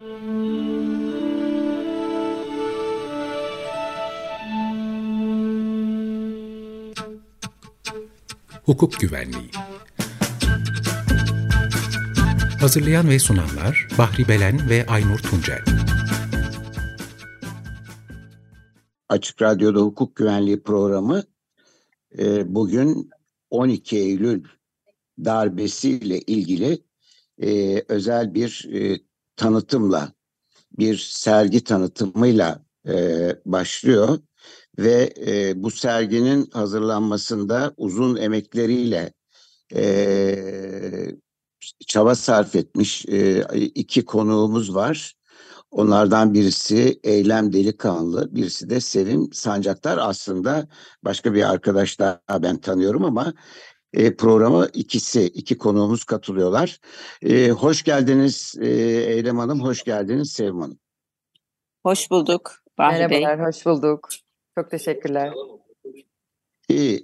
Hukuk Güvenliği. Hazırlayan ve sunanlar Bahri Belen ve Aynur Tuncel. Açık Radyo'da Hukuk Güvenliği programı e, bugün 12 Eylül darbesiyle ilgili e, özel bir e, tanıtımla, bir sergi tanıtımıyla başlıyor ve e, bu serginin hazırlanmasında uzun emekleriyle e, çaba sarf etmiş e, iki konuğumuz var. Onlardan birisi Eylem Delikanlı, birisi de Sevim Sancaktar. Aslında başka bir arkadaş daha ben tanıyorum ama e, programa ikisi, iki konuğumuz katılıyorlar. E, hoş geldiniz e, Eylem Hanım, hoş geldiniz Sevim Hanım. Hoş bulduk Bahri Merhabalar, Bey. hoş bulduk. Çok teşekkürler.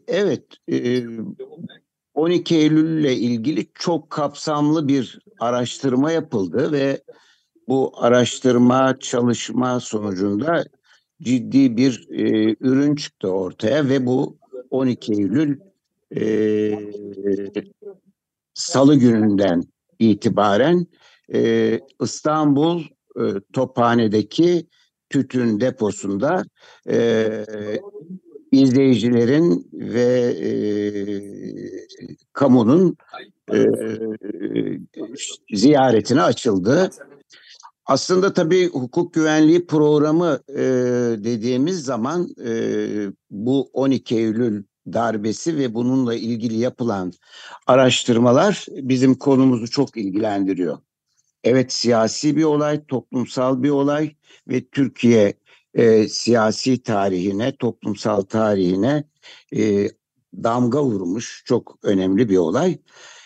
Evet, 12 Eylül ile ilgili çok kapsamlı bir araştırma yapıldı ve bu araştırma çalışma sonucunda ciddi bir e, ürün çıktı ortaya ve bu 12 Eylül e, Salı gününden itibaren e, İstanbul e, Tophane'deki tütün deposunda e, izleyicilerin ve e, kamunun e, ziyaretine açıldı. Aslında tabii hukuk güvenliği programı e, dediğimiz zaman e, bu 12 Eylül darbesi ve bununla ilgili yapılan araştırmalar bizim konumuzu çok ilgilendiriyor. Evet siyasi bir olay, toplumsal bir olay ve Türkiye e, siyasi tarihine, toplumsal tarihine e, damga vurmuş çok önemli bir olay.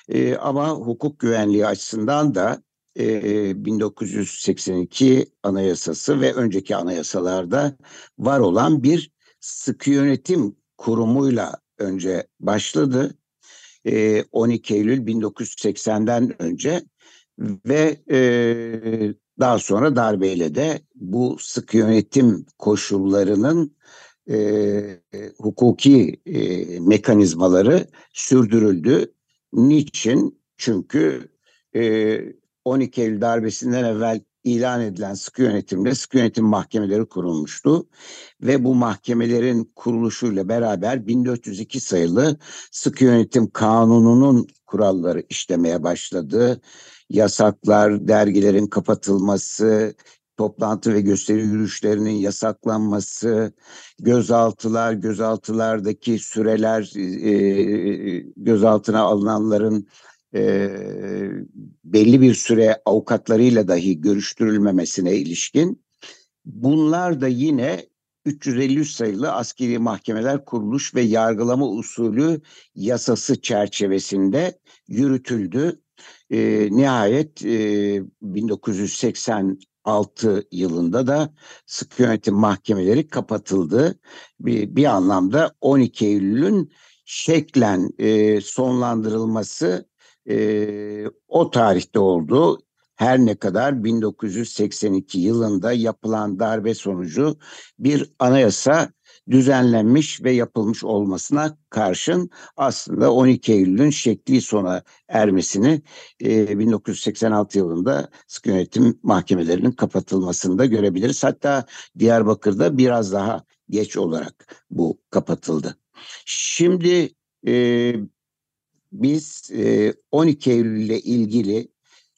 E, ama hukuk güvenliği açısından da e, 1982 Anayasası ve önceki anayasalarda var olan bir sıkı yönetim kurumuyla önce başladı. E, 12 Eylül 1980'den önce ve daha sonra darbeyle de bu sık yönetim koşullarının hukuki mekanizmaları sürdürüldü. Niçin? Çünkü e, 12 Eylül darbesinden evvel ilan edilen sıkı yönetimde sıkı yönetim mahkemeleri kurulmuştu ve bu mahkemelerin kuruluşuyla beraber 1402 sayılı sıkı yönetim kanununun kuralları işlemeye başladı. Yasaklar, dergilerin kapatılması, toplantı ve gösteri yürüyüşlerinin yasaklanması, gözaltılar, gözaltılardaki süreler, e, gözaltına alınanların e, belli bir süre avukatlarıyla dahi görüştürülmemesine ilişkin bunlar da yine 350 sayılı askeri mahkemeler kuruluş ve yargılama usulü yasası çerçevesinde yürütüldü e, nihayet e, 1986 yılında da sıkı yönetim mahkemeleri kapatıldı. Bir, bir anlamda 12 Eylül'ün şeklen e, sonlandırılması e, o tarihte oldu. Her ne kadar 1982 yılında yapılan darbe sonucu bir anayasa düzenlenmiş ve yapılmış olmasına karşın aslında 12 Eylül'ün şekli sona ermesini e, 1986 yılında sıkı yönetim mahkemelerinin kapatılmasında görebiliriz. Hatta Diyarbakır'da biraz daha geç olarak bu kapatıldı. Şimdi e, biz e, 12 Eylül ile ilgili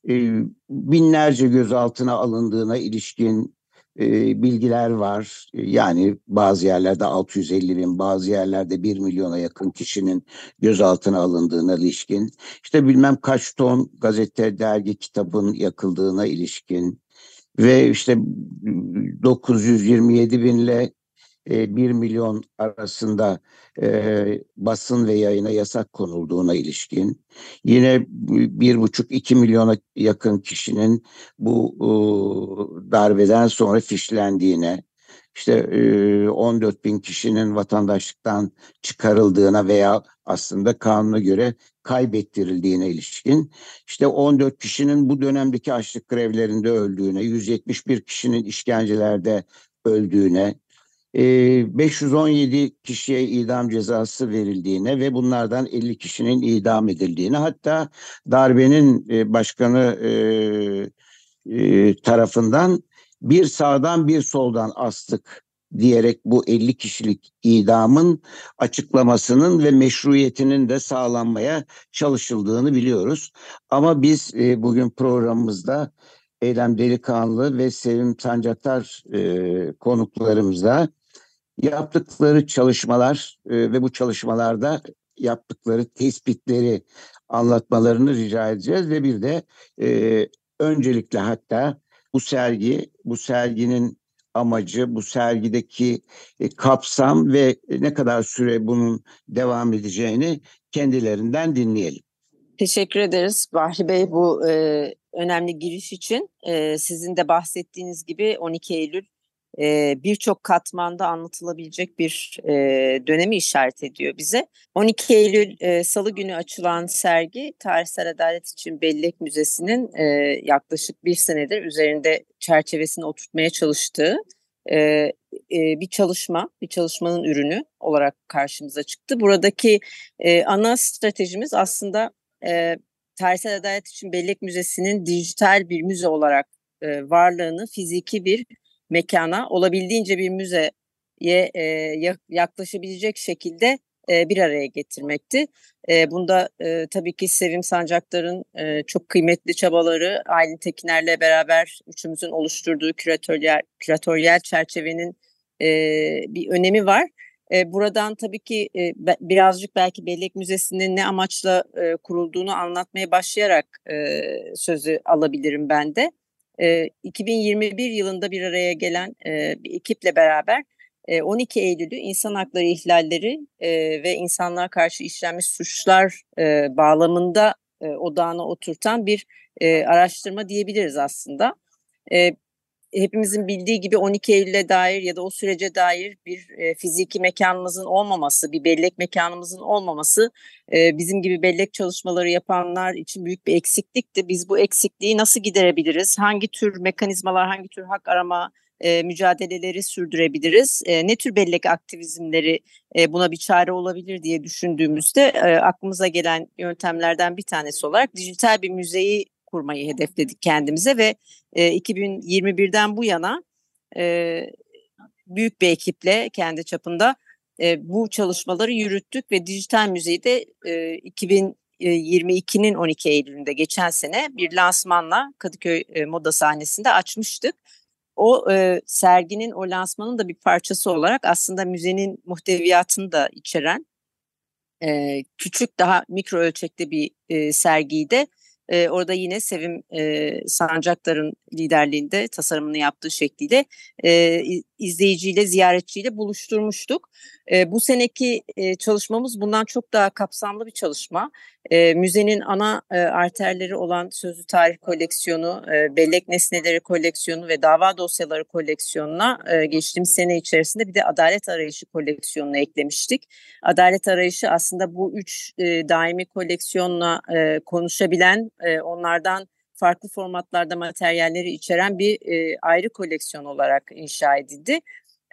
e, binlerce gözaltına alındığına ilişkin e, bilgiler var. Yani bazı yerlerde 650 bin, bazı yerlerde 1 milyona yakın kişinin gözaltına alındığına ilişkin. İşte bilmem kaç ton gazete, dergi, kitabın yakıldığına ilişkin. Ve işte 927 binle 1 milyon arasında e, basın ve yayına yasak konulduğuna ilişkin yine bir buçuk iki milyona yakın kişinin bu e, darbeden sonra fişlendiğine işte 14 bin kişinin vatandaşlıktan çıkarıldığına veya aslında kanuna göre kaybettirildiğine ilişkin işte 14 kişinin bu dönemdeki açlık grevlerinde öldüğüne, 171 kişinin işkencelerde öldüğüne, 517 kişiye idam cezası verildiğine ve bunlardan 50 kişinin idam edildiğine hatta darbenin başkanı tarafından bir sağdan bir soldan astık diyerek bu 50 kişilik idamın açıklamasının ve meşruiyetinin de sağlanmaya çalışıldığını biliyoruz. Ama biz e, bugün programımızda Eylem Delikanlı ve Sevim Sancaktar e, konuklarımızla yaptıkları çalışmalar e, ve bu çalışmalarda yaptıkları tespitleri anlatmalarını rica edeceğiz ve bir de e, öncelikle hatta bu sergi, bu serginin amacı, bu sergideki e, kapsam ve ne kadar süre bunun devam edeceğini kendilerinden dinleyelim. Teşekkür ederiz Bahri Bey bu e, önemli giriş için. E, sizin de bahsettiğiniz gibi 12 Eylül e, birçok katmanda anlatılabilecek bir e, dönemi işaret ediyor bize. 12 Eylül e, Salı günü açılan sergi Tarihsel Adalet için Bellek Müzesi'nin e, yaklaşık bir senedir üzerinde çerçevesini oturtmaya çalıştığı e, e, bir çalışma, bir çalışmanın ürünü olarak karşımıza çıktı. Buradaki e, ana stratejimiz aslında e, Tarihsel Adalet için Bellek Müzesi'nin dijital bir müze olarak e, varlığını fiziki bir mekana olabildiğince bir müzeye e, yaklaşabilecek şekilde e, bir araya getirmekti. E, bunda e, tabii ki Sevim Sancaktar'ın e, çok kıymetli çabaları Aylin Tekiner'le beraber üçümüzün oluşturduğu küratöryel, küratöryel çerçevenin e, bir önemi var. E, buradan tabii ki e, birazcık belki Bellek Müzesi'nin ne amaçla e, kurulduğunu anlatmaya başlayarak e, sözü alabilirim ben de. E, 2021 yılında bir araya gelen bir ekiple beraber 12 Eylül'ü insan hakları ihlalleri ve insanlığa karşı işlenmiş suçlar bağlamında e, odağına oturtan bir araştırma diyebiliriz aslında. Hepimizin bildiği gibi 12 Eylül'e dair ya da o sürece dair bir e, fiziki mekanımızın olmaması, bir bellek mekanımızın olmaması e, bizim gibi bellek çalışmaları yapanlar için büyük bir eksiklikti. Biz bu eksikliği nasıl giderebiliriz? Hangi tür mekanizmalar, hangi tür hak arama e, mücadeleleri sürdürebiliriz? Ne tür bellek aktivizmleri buna bir çare olabilir diye düşündüğümüzde aklımıza gelen yöntemlerden bir tanesi olarak dijital bir müzeyi kurmayı hedefledik kendimize ve e, 2021'den bu yana e, büyük bir ekiple kendi çapında e, bu çalışmaları yürüttük ve dijital müzeyi de e, 2022'nin 12 Eylül'ünde geçen sene bir lansmanla Kadıköy e, Moda sahnesinde açmıştık o e, serginin o lansmanın da bir parçası olarak aslında müzenin muhteviyatını da içeren e, küçük daha mikro ölçekte bir e, sergiydi. E, orada yine Sevim e, Sancaklar'ın liderliğinde tasarımını yaptığı şekliyle e, izleyiciyle, ziyaretçiyle buluşturmuştuk. E, bu seneki e, çalışmamız bundan çok daha kapsamlı bir çalışma. E, müzenin ana e, arterleri olan sözlü tarih koleksiyonu, e, bellek nesneleri koleksiyonu ve dava dosyaları koleksiyonuna e, geçtiğimiz sene içerisinde bir de adalet arayışı koleksiyonuna eklemiştik. Adalet arayışı aslında bu üç e, daimi koleksiyonla e, konuşabilen, e, onlardan farklı formatlarda materyalleri içeren bir e, ayrı koleksiyon olarak inşa edildi.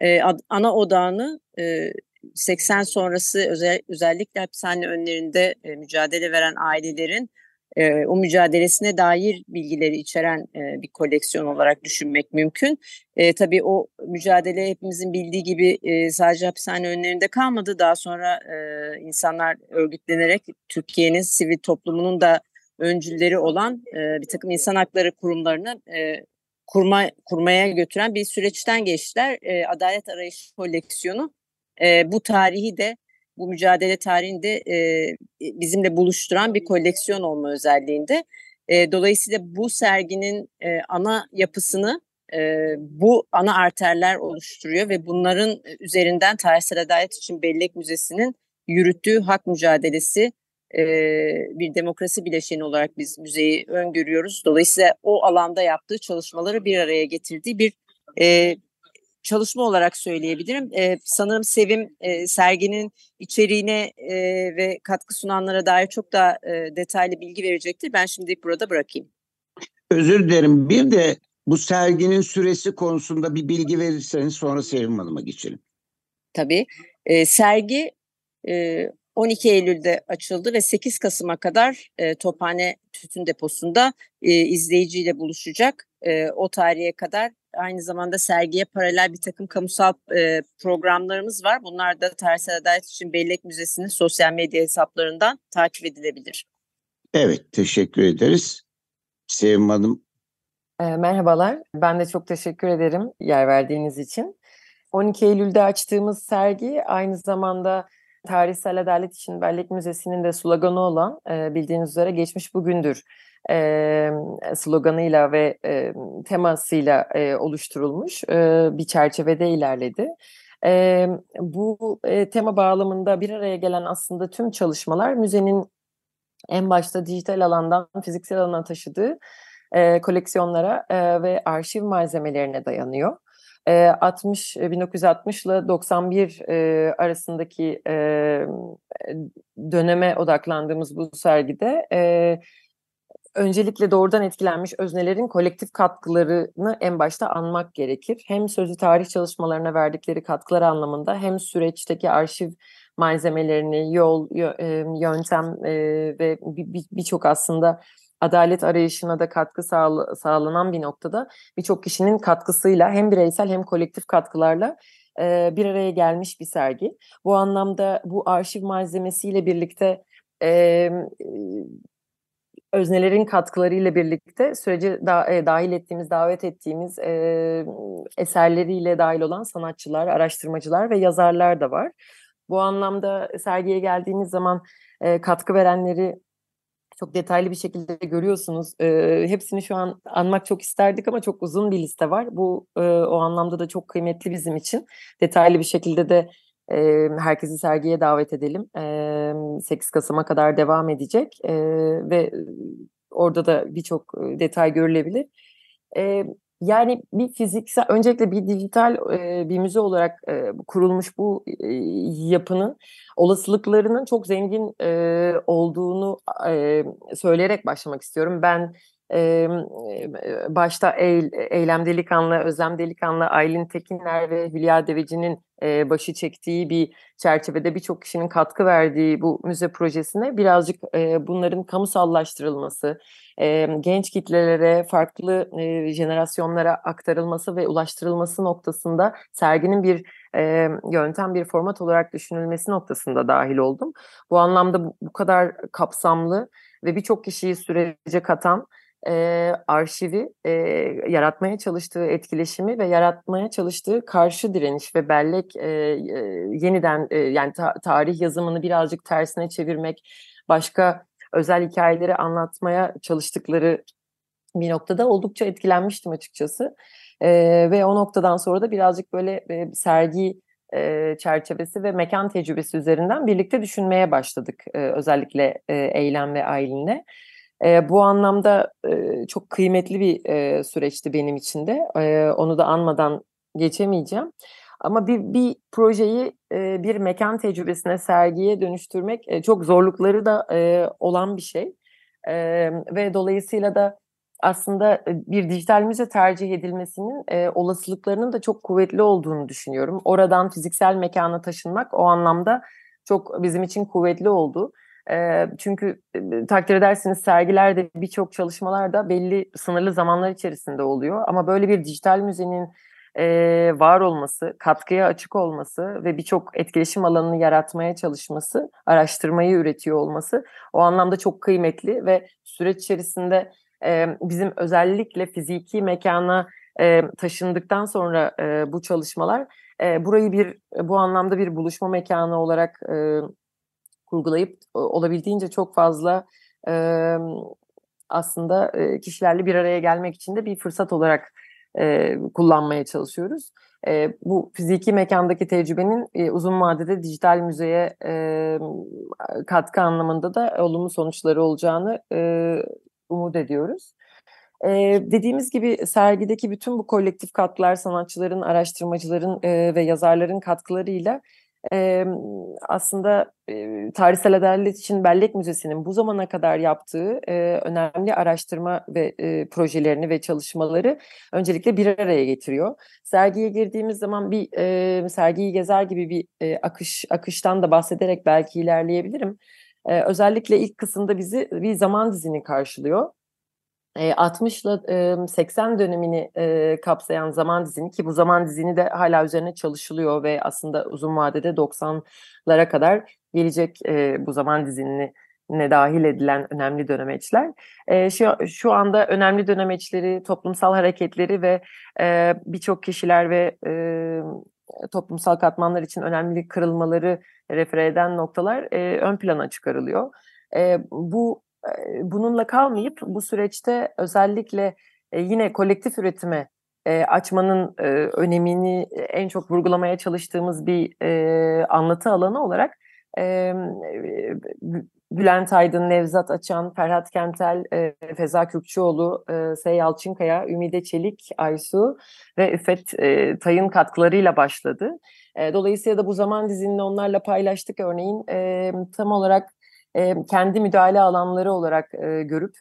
E, ad, ana odağını e, 80 sonrası özel, özellikle hapishane önlerinde e, mücadele veren ailelerin e, o mücadelesine dair bilgileri içeren e, bir koleksiyon olarak düşünmek mümkün. E, tabii o mücadele hepimizin bildiği gibi e, sadece hapishane önlerinde kalmadı. Daha sonra e, insanlar örgütlenerek Türkiye'nin sivil toplumunun da öncülleri olan e, bir takım insan hakları kurumlarını e, kurma kurmaya götüren bir süreçten geçtiler. E, Adalet Arayışı koleksiyonu e, bu tarihi de bu mücadele tarihini de e, bizimle buluşturan bir koleksiyon olma özelliğinde. E, dolayısıyla bu serginin e, ana yapısını e, bu ana arterler oluşturuyor ve bunların üzerinden Tarihsel Adalet için Bellek Müzesi'nin yürüttüğü hak mücadelesi bir demokrasi bileşeni olarak biz müzeyi öngörüyoruz. Dolayısıyla o alanda yaptığı çalışmaları bir araya getirdiği bir e, çalışma olarak söyleyebilirim. E, sanırım Sevim e, serginin içeriğine e, ve katkı sunanlara dair çok daha e, detaylı bilgi verecektir. Ben şimdilik burada bırakayım. Özür dilerim. Bir de bu serginin süresi konusunda bir bilgi verirseniz sonra Sevim Hanım'a geçelim. Tabii. E, sergi e, 12 Eylül'de açıldı ve 8 Kasım'a kadar e, Tophane Tütün Deposu'nda e, izleyiciyle buluşacak. E, o tarihe kadar aynı zamanda sergiye paralel bir takım kamusal e, programlarımız var. Bunlar da Tarihsel Adalet için Bellek Müzesi'nin sosyal medya hesaplarından takip edilebilir. Evet, teşekkür ederiz. Sevim Hanım. E, merhabalar, ben de çok teşekkür ederim yer verdiğiniz için. 12 Eylül'de açtığımız sergi aynı zamanda Tarihsel Adalet için Bellek Müzesi'nin de sloganı olan e, bildiğiniz üzere geçmiş bugündür e, sloganıyla ve e, temasıyla e, oluşturulmuş e, bir çerçevede ilerledi. E, bu e, tema bağlamında bir araya gelen aslında tüm çalışmalar müzenin en başta dijital alandan fiziksel alana taşıdığı e, koleksiyonlara e, ve arşiv malzemelerine dayanıyor. 60 1960 ile 91 e, arasındaki e, döneme odaklandığımız bu sergide e, öncelikle doğrudan etkilenmiş öznelerin kolektif katkılarını en başta anmak gerekir. Hem sözlü tarih çalışmalarına verdikleri katkılar anlamında hem süreçteki arşiv malzemelerini, yol, yöntem ve birçok aslında adalet arayışına da katkı sağla, sağlanan bir noktada birçok kişinin katkısıyla hem bireysel hem kolektif katkılarla e, bir araya gelmiş bir sergi. Bu anlamda bu arşiv malzemesiyle birlikte e, öznelerin katkılarıyla birlikte sürece da, e, dahil ettiğimiz, davet ettiğimiz e, eserleriyle dahil olan sanatçılar, araştırmacılar ve yazarlar da var. Bu anlamda sergiye geldiğiniz zaman e, katkı verenleri çok detaylı bir şekilde görüyorsunuz. E, hepsini şu an anmak çok isterdik ama çok uzun bir liste var. Bu e, o anlamda da çok kıymetli bizim için. Detaylı bir şekilde de e, herkesi sergiye davet edelim. E, 8 Kasım'a kadar devam edecek e, ve orada da birçok detay görülebilir. E, yani bir fiziksel, öncelikle bir dijital e, bir müze olarak e, kurulmuş bu e, yapının olasılıklarının çok zengin e, olduğunu e, söyleyerek başlamak istiyorum. Ben e, başta Eyle, Eylem Delikanlı, Özlem Delikanlı, Aylin Tekinler ve Hülya Deveci'nin e, başı çektiği bir çerçevede birçok kişinin katkı verdiği bu müze projesine birazcık e, bunların kamusallaştırılması, e, genç kitlelere, farklı e, jenerasyonlara aktarılması ve ulaştırılması noktasında serginin bir e, yöntem, bir format olarak düşünülmesi noktasında dahil oldum. Bu anlamda bu, bu kadar kapsamlı ve birçok kişiyi sürece katan e, arşivi e, yaratmaya çalıştığı etkileşimi ve yaratmaya çalıştığı karşı direniş ve bellek e, e, yeniden e, yani ta, tarih yazımını birazcık tersine çevirmek, başka özel hikayeleri anlatmaya çalıştıkları bir noktada oldukça etkilenmiştim açıkçası. E, ve o noktadan sonra da birazcık böyle e, sergi e, çerçevesi ve mekan tecrübesi üzerinden birlikte düşünmeye başladık. E, özellikle e, Eylem ve Aylin'le. E, bu anlamda e, çok kıymetli bir e, süreçti benim için de. E, onu da anmadan geçemeyeceğim. Ama bir, bir projeyi e, bir mekan tecrübesine, sergiye dönüştürmek e, çok zorlukları da e, olan bir şey. E, ve dolayısıyla da aslında bir dijital müze tercih edilmesinin e, olasılıklarının da çok kuvvetli olduğunu düşünüyorum. Oradan fiziksel mekana taşınmak o anlamda çok bizim için kuvvetli oldu. Çünkü takdir edersiniz sergilerde birçok çalışmalarda belli sınırlı zamanlar içerisinde oluyor. Ama böyle bir dijital müzenin var olması, katkıya açık olması ve birçok etkileşim alanını yaratmaya çalışması, araştırmayı üretiyor olması o anlamda çok kıymetli ve süreç içerisinde bizim özellikle fiziki mekana taşındıktan sonra bu çalışmalar burayı bir bu anlamda bir buluşma mekanı olarak kurgulayıp olabildiğince çok fazla e, aslında e, kişilerle bir araya gelmek için de bir fırsat olarak e, kullanmaya çalışıyoruz. E, bu fiziki mekandaki tecrübenin e, uzun vadede dijital müzeye e, katkı anlamında da olumlu sonuçları olacağını e, umut ediyoruz. Ee, dediğimiz gibi sergideki bütün bu kolektif katkılar, sanatçıların, araştırmacıların e, ve yazarların katkılarıyla e, aslında e, Tarihsel Adalet için Bellek Müzesi'nin bu zamana kadar yaptığı e, önemli araştırma ve e, projelerini ve çalışmaları öncelikle bir araya getiriyor. Sergiye girdiğimiz zaman bir e, sergiyi gezer gibi bir e, akış akıştan da bahsederek belki ilerleyebilirim. E, özellikle ilk kısımda bizi bir zaman dizini karşılıyor. 60 ile 80 dönemini kapsayan zaman dizini ki bu zaman dizini de hala üzerine çalışılıyor ve aslında uzun vadede 90'lara kadar gelecek bu zaman dizini ne dahil edilen önemli dönemeçler. şu, şu anda önemli dönemeçleri, toplumsal hareketleri ve birçok kişiler ve toplumsal katmanlar için önemli kırılmaları refere eden noktalar ön plana çıkarılıyor. bu bununla kalmayıp bu süreçte özellikle yine kolektif üretime açmanın önemini en çok vurgulamaya çalıştığımız bir anlatı alanı olarak Bülent Aydın, Nevzat Açan, Ferhat Kentel, Feza Kürkçüoğlu, Sey Yalçınkaya, Ümide Çelik, Aysu ve Üfet Tay'ın katkılarıyla başladı. dolayısıyla da bu zaman dizini onlarla paylaştık. Örneğin tam olarak kendi müdahale alanları olarak e, görüp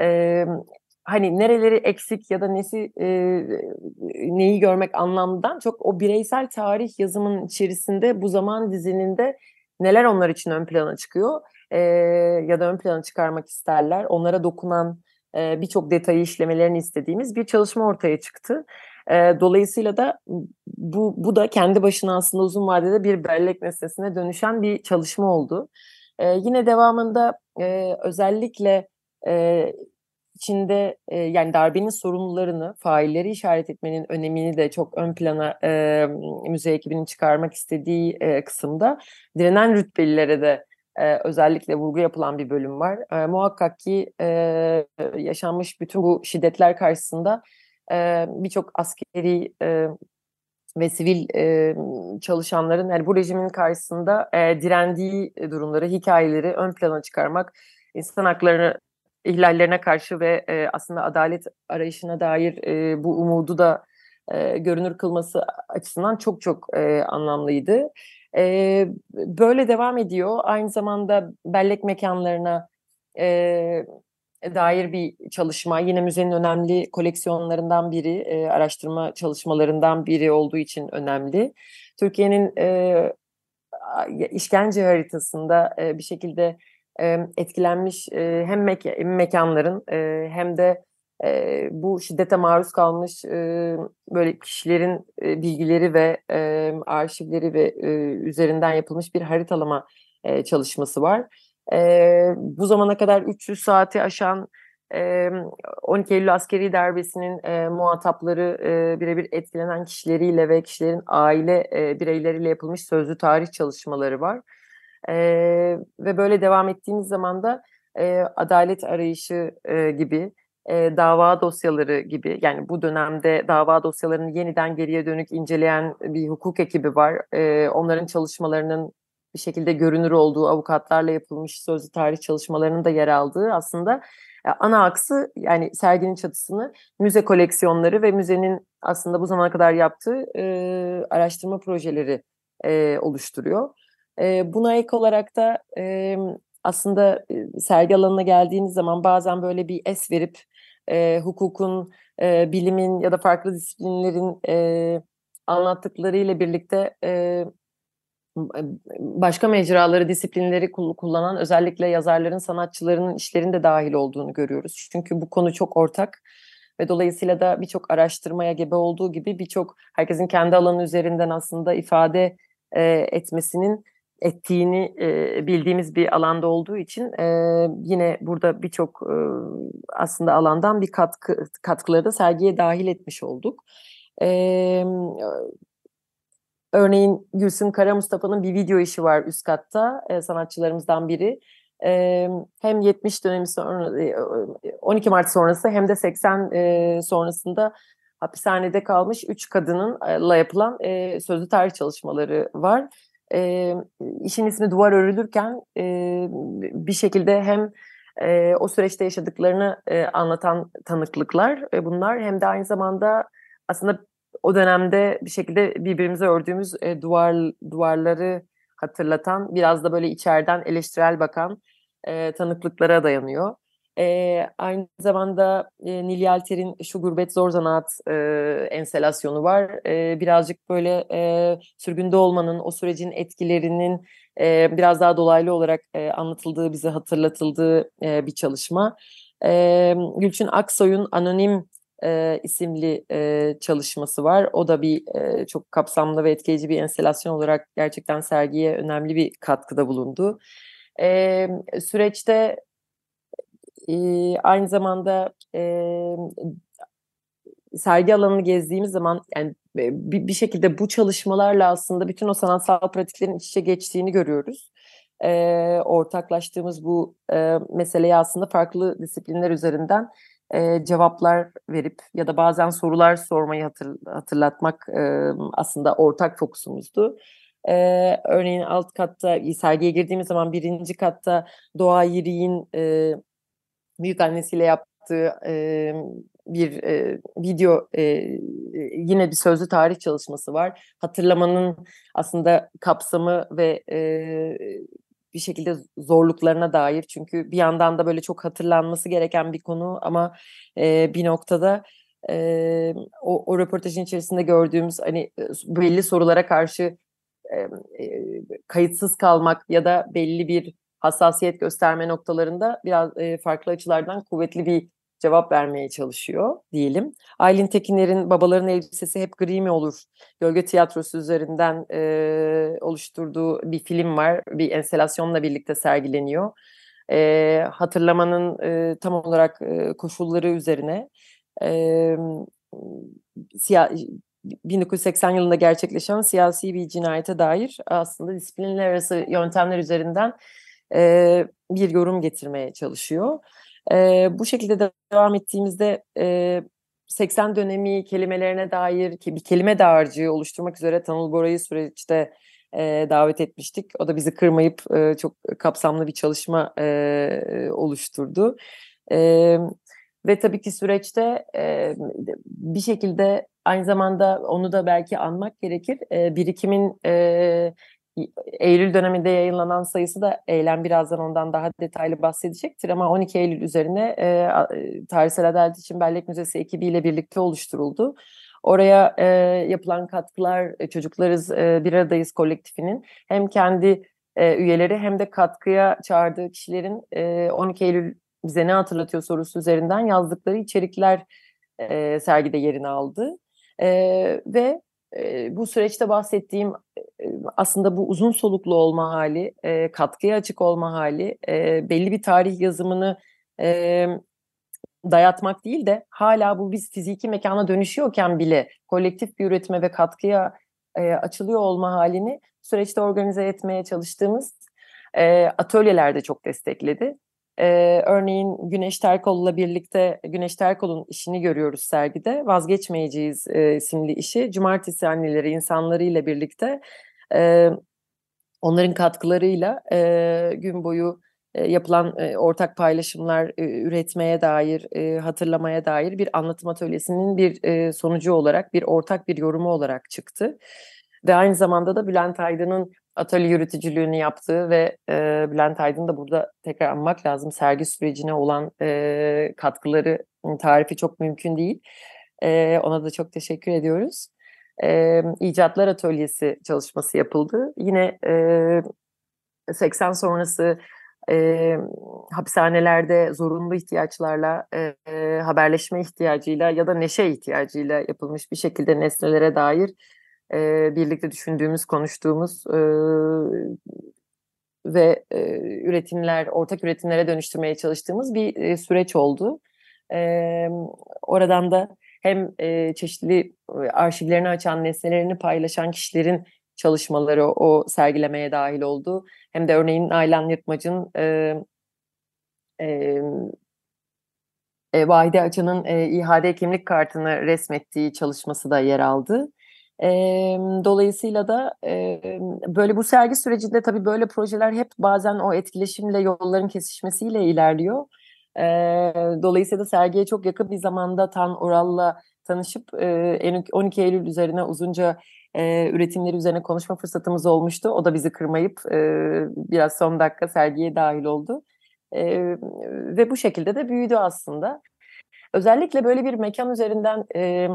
e, hani nereleri eksik ya da nesi e, neyi görmek anlamdan çok o bireysel tarih yazımın içerisinde bu zaman dizininde neler onlar için ön plana çıkıyor e, ya da ön plana çıkarmak isterler onlara dokunan e, birçok detayı işlemelerini istediğimiz bir çalışma ortaya çıktı. Dolayısıyla da bu, bu da kendi başına aslında uzun vadede bir bellek nesnesine dönüşen bir çalışma oldu. E, yine devamında e, özellikle e, içinde e, yani darbenin sorumlularını, failleri işaret etmenin önemini de çok ön plana e, müze ekibinin çıkarmak istediği e, kısımda direnen rütbelilere de e, özellikle vurgu yapılan bir bölüm var. E, muhakkak ki e, yaşanmış bütün bu şiddetler karşısında e, birçok askeri e, ve sivil e, çalışanların yani bu rejimin karşısında e, direndiği durumları, hikayeleri ön plana çıkarmak, insan haklarını ihlallerine karşı ve e, aslında adalet arayışına dair e, bu umudu da e, görünür kılması açısından çok çok e, anlamlıydı. E, böyle devam ediyor. Aynı zamanda bellek mekanlarına e, dair bir çalışma. Yine müzenin önemli koleksiyonlarından biri, e, araştırma çalışmalarından biri olduğu için önemli. Türkiye'nin e, işkence haritasında e, bir şekilde e, etkilenmiş e, hem mek mekanların e, hem de e, bu şiddete maruz kalmış e, böyle kişilerin e, bilgileri ve e, arşivleri ve e, üzerinden yapılmış bir haritalama e, çalışması var e, bu zamana kadar 300 saati aşan e, 12 Eylül askeri darbesinin e, muhatapları e, birebir etkilenen kişileriyle ve kişilerin aile e, bireyleriyle yapılmış sözlü tarih çalışmaları var. E, ve böyle devam ettiğimiz zaman da e, adalet arayışı e, gibi e, dava dosyaları gibi yani bu dönemde dava dosyalarını yeniden geriye dönük inceleyen bir hukuk ekibi var. E, onların çalışmalarının bir şekilde görünür olduğu avukatlarla yapılmış sözlü tarih çalışmalarının da yer aldığı aslında e, ana aksı yani serginin çatısını müze koleksiyonları ve müzenin aslında bu zamana kadar yaptığı e, araştırma projeleri e, oluşturuyor. E, buna ek olarak da e, aslında e, sergi alanına geldiğiniz zaman bazen böyle bir es verip e, hukukun, e, bilimin ya da farklı disiplinlerin e, anlattıklarıyla birlikte e, başka mecraları, disiplinleri kullanan özellikle yazarların, sanatçıların işlerinde dahil olduğunu görüyoruz. Çünkü bu konu çok ortak ve dolayısıyla da birçok araştırmaya gebe olduğu gibi birçok herkesin kendi alanı üzerinden aslında ifade e, etmesinin ettiğini e, bildiğimiz bir alanda olduğu için e, yine burada birçok e, aslında alandan bir katkı katkıları da sergiye dahil etmiş olduk. E, Örneğin Gülsüm Kara Mustafa'nın bir video işi var üst katta e, sanatçılarımızdan biri. E, hem 70 dönemi sonra 12 Mart sonrası hem de 80 e, sonrasında hapishanede kalmış üç kadınınla yapılan e, sözlü tarih çalışmaları var. E, işin ismi duvar örülürken e, bir şekilde hem E, o süreçte yaşadıklarını e, anlatan tanıklıklar e, bunlar. Hem de aynı zamanda aslında o dönemde bir şekilde birbirimize ördüğümüz e, duvar duvarları hatırlatan, biraz da böyle içeriden eleştirel bakan e, tanıklıklara dayanıyor. E, aynı zamanda e, Nil Yelter'in Şu Gurbet Zor Zanaat e, enselasyonu var. E, birazcık böyle e, sürgünde olmanın, o sürecin etkilerinin e, biraz daha dolaylı olarak e, anlatıldığı, bize hatırlatıldığı e, bir çalışma. E, Gülçin Aksoy'un Anonim e, isimli e, çalışması var. O da bir e, çok kapsamlı ve etkileyici bir enstelasyon olarak gerçekten sergiye önemli bir katkıda bulundu. E, süreçte e, aynı zamanda e, sergi alanını gezdiğimiz zaman yani bir, bir şekilde bu çalışmalarla aslında bütün o sanatsal pratiklerin iç içe geçtiğini görüyoruz. E, ortaklaştığımız bu e, meseleyi aslında farklı disiplinler üzerinden e, cevaplar verip ya da bazen sorular sormayı hatır, hatırlatmak e, aslında ortak fokusumuzdu. Ee, örneğin alt katta sergiye girdiğimiz zaman birinci katta Doğa Yiri'nin e, büyük annesiyle yaptığı e, bir e, video e, yine bir sözlü tarih çalışması var. Hatırlamanın aslında kapsamı ve e, bir şekilde zorluklarına dair. Çünkü bir yandan da böyle çok hatırlanması gereken bir konu ama e, bir noktada e, o, o röportajın içerisinde gördüğümüz hani belli sorulara karşı e, e, kayıtsız kalmak ya da belli bir hassasiyet gösterme noktalarında biraz e, farklı açılardan kuvvetli bir cevap vermeye çalışıyor diyelim. Aylin Tekinler'in Babaların Elbisesi Hep Gri mi olur? Gölge Tiyatrosu üzerinden e, oluşturduğu bir film var. Bir enstelasyonla birlikte sergileniyor. E, hatırlamanın e, tam olarak e, koşulları üzerine e, siya 1980 yılında gerçekleşen siyasi bir cinayete dair aslında disiplinler arası yöntemler üzerinden e, bir yorum getirmeye çalışıyor. E, bu şekilde devam ettiğimizde e, 80 dönemi kelimelerine dair bir kelime dağarcığı oluşturmak üzere Tanıl Bora'yı süreçte e, davet etmiştik. O da bizi kırmayıp e, çok kapsamlı bir çalışma e, oluşturdu. E, ve tabii ki süreçte e, bir şekilde aynı zamanda onu da belki anmak gerekir. E, birikimin e, Eylül döneminde yayınlanan sayısı da Eylem birazdan ondan daha detaylı bahsedecektir ama 12 Eylül üzerine e, e, Tarihsel Adalet için Bellek Müzesi ekibiyle birlikte oluşturuldu. Oraya e, yapılan katkılar e, Çocuklarız e, Bir Aradayız kolektifinin hem kendi e, üyeleri hem de katkıya çağırdığı kişilerin e, 12 Eylül bize ne hatırlatıyor sorusu üzerinden yazdıkları içerikler e, sergide yerini aldı. E, ve bu süreçte bahsettiğim aslında bu uzun soluklu olma hali, katkıya açık olma hali, belli bir tarih yazımını dayatmak değil de hala bu biz fiziki mekana dönüşüyorken bile kolektif bir üretime ve katkıya açılıyor olma halini süreçte organize etmeye çalıştığımız atölyelerde çok destekledi. Ee, örneğin Güneş Terkol'la birlikte Güneş Terkol'un işini görüyoruz sergide. Vazgeçmeyeceğiz e, isimli işi. Cumartesi anneleri insanlarıyla birlikte e, onların katkılarıyla e, gün boyu e, yapılan e, ortak paylaşımlar e, üretmeye dair, e, hatırlamaya dair bir anlatım atölyesinin bir e, sonucu olarak, bir ortak bir yorumu olarak çıktı. Ve aynı zamanda da Bülent Aydın'ın atölye yürütücülüğünü yaptığı ve e, Bülent Aydın da burada tekrar anmak lazım. Sergi sürecine olan e, katkıları tarifi çok mümkün değil. E, ona da çok teşekkür ediyoruz. E, İcatlar Atölyesi çalışması yapıldı. Yine e, 80 sonrası e, hapishanelerde zorunlu ihtiyaçlarla, e, haberleşme ihtiyacıyla ya da neşe ihtiyacıyla yapılmış bir şekilde nesnelere dair e, birlikte düşündüğümüz, konuştuğumuz e, ve e, üretimler, ortak üretimlere dönüştürmeye çalıştığımız bir e, süreç oldu. E, oradan da hem e, çeşitli arşivlerini açan, nesnelerini paylaşan kişilerin çalışmaları o sergilemeye dahil oldu. Hem de örneğin Aylan Yırtmac'ın e, e, e, Vahide Açan'ın e, İHAD kimlik kartını resmettiği çalışması da yer aldı. E, dolayısıyla da e, böyle bu sergi sürecinde tabii böyle projeler hep bazen o etkileşimle yolların kesişmesiyle ilerliyor. E, dolayısıyla da sergiye çok yakın bir zamanda Tan Ural'la tanışıp e, 12 Eylül üzerine uzunca e, üretimleri üzerine konuşma fırsatımız olmuştu. O da bizi kırmayıp e, biraz son dakika sergiye dahil oldu. E, ve bu şekilde de büyüdü aslında. Özellikle böyle bir mekan üzerinden e,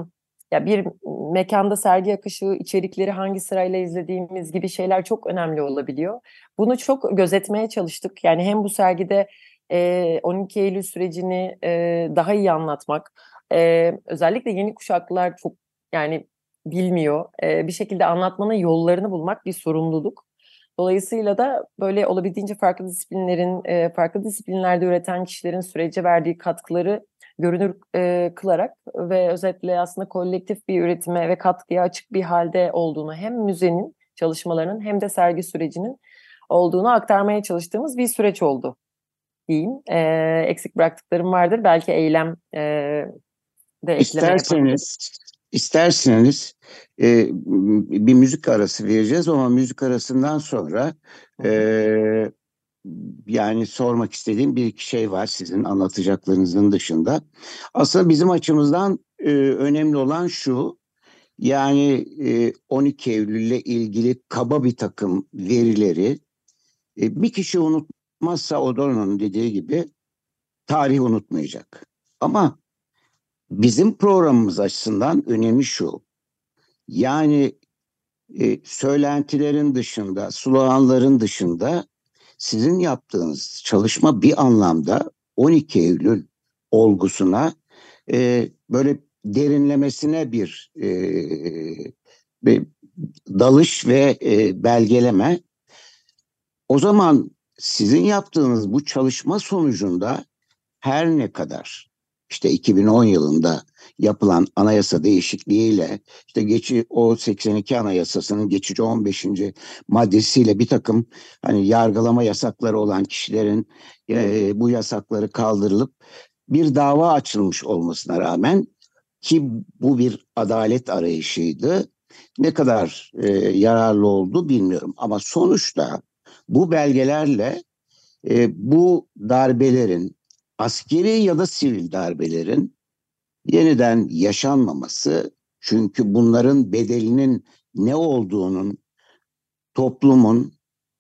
ya bir mekanda sergi akışı, içerikleri hangi sırayla izlediğimiz gibi şeyler çok önemli olabiliyor. Bunu çok gözetmeye çalıştık. Yani hem bu sergide e, 12 Eylül sürecini e, daha iyi anlatmak, e, özellikle yeni kuşaklar çok yani bilmiyor. E, bir şekilde anlatmanın yollarını bulmak bir sorumluluk. Dolayısıyla da böyle olabildiğince farklı disiplinlerin, farklı disiplinlerde üreten kişilerin sürece verdiği katkıları görünür e, kılarak ve özetle aslında kolektif bir üretime ve katkıya açık bir halde olduğunu hem müzenin çalışmalarının hem de sergi sürecinin olduğunu aktarmaya çalıştığımız bir süreç oldu diyeyim. E, eksik bıraktıklarım vardır. Belki eylem e, de İsterseniz, isterseniz e, bir müzik arası vereceğiz ama müzik arasından sonra e, yani sormak istediğim bir iki şey var sizin anlatacaklarınızın dışında. Aslında bizim açımızdan e, önemli olan şu, yani e, 12 Eylül ile ilgili kaba bir takım verileri e, bir kişi unutmazsa Odorno'nun dediği gibi tarih unutmayacak. Ama bizim programımız açısından önemi şu, yani e, söylentilerin dışında, sloganların dışında sizin yaptığınız çalışma bir anlamda 12 Eylül olgusuna e, böyle derinlemesine bir, e, bir dalış ve e, belgeleme. O zaman sizin yaptığınız bu çalışma sonucunda her ne kadar işte 2010 yılında yapılan anayasa değişikliğiyle işte geçi o 82 anayasasının geçici 15. maddesiyle bir takım hani yargılama yasakları olan kişilerin e, bu yasakları kaldırılıp bir dava açılmış olmasına rağmen ki bu bir adalet arayışıydı. Ne kadar e, yararlı oldu bilmiyorum ama sonuçta bu belgelerle e, bu darbelerin askeri ya da sivil darbelerin yeniden yaşanmaması çünkü bunların bedelinin ne olduğunun toplumun,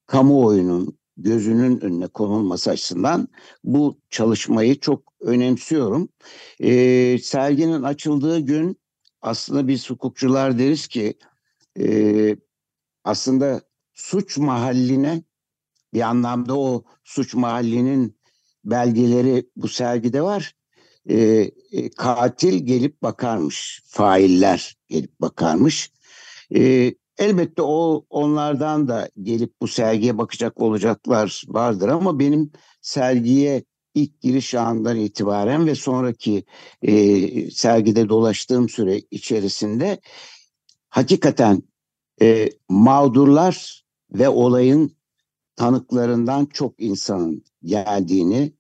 kamuoyunun gözünün önüne konulması açısından bu çalışmayı çok önemsiyorum. Ee, serginin açıldığı gün aslında biz hukukçular deriz ki e, aslında suç mahalline bir anlamda o suç mahallinin belgeleri bu sergide var. E, e, katil gelip bakarmış, failler gelip bakarmış. E, elbette o onlardan da gelip bu sergiye bakacak olacaklar vardır ama benim sergiye ilk giriş anından itibaren ve sonraki e, sergide dolaştığım süre içerisinde hakikaten e, mağdurlar ve olayın tanıklarından çok insanın geldiğini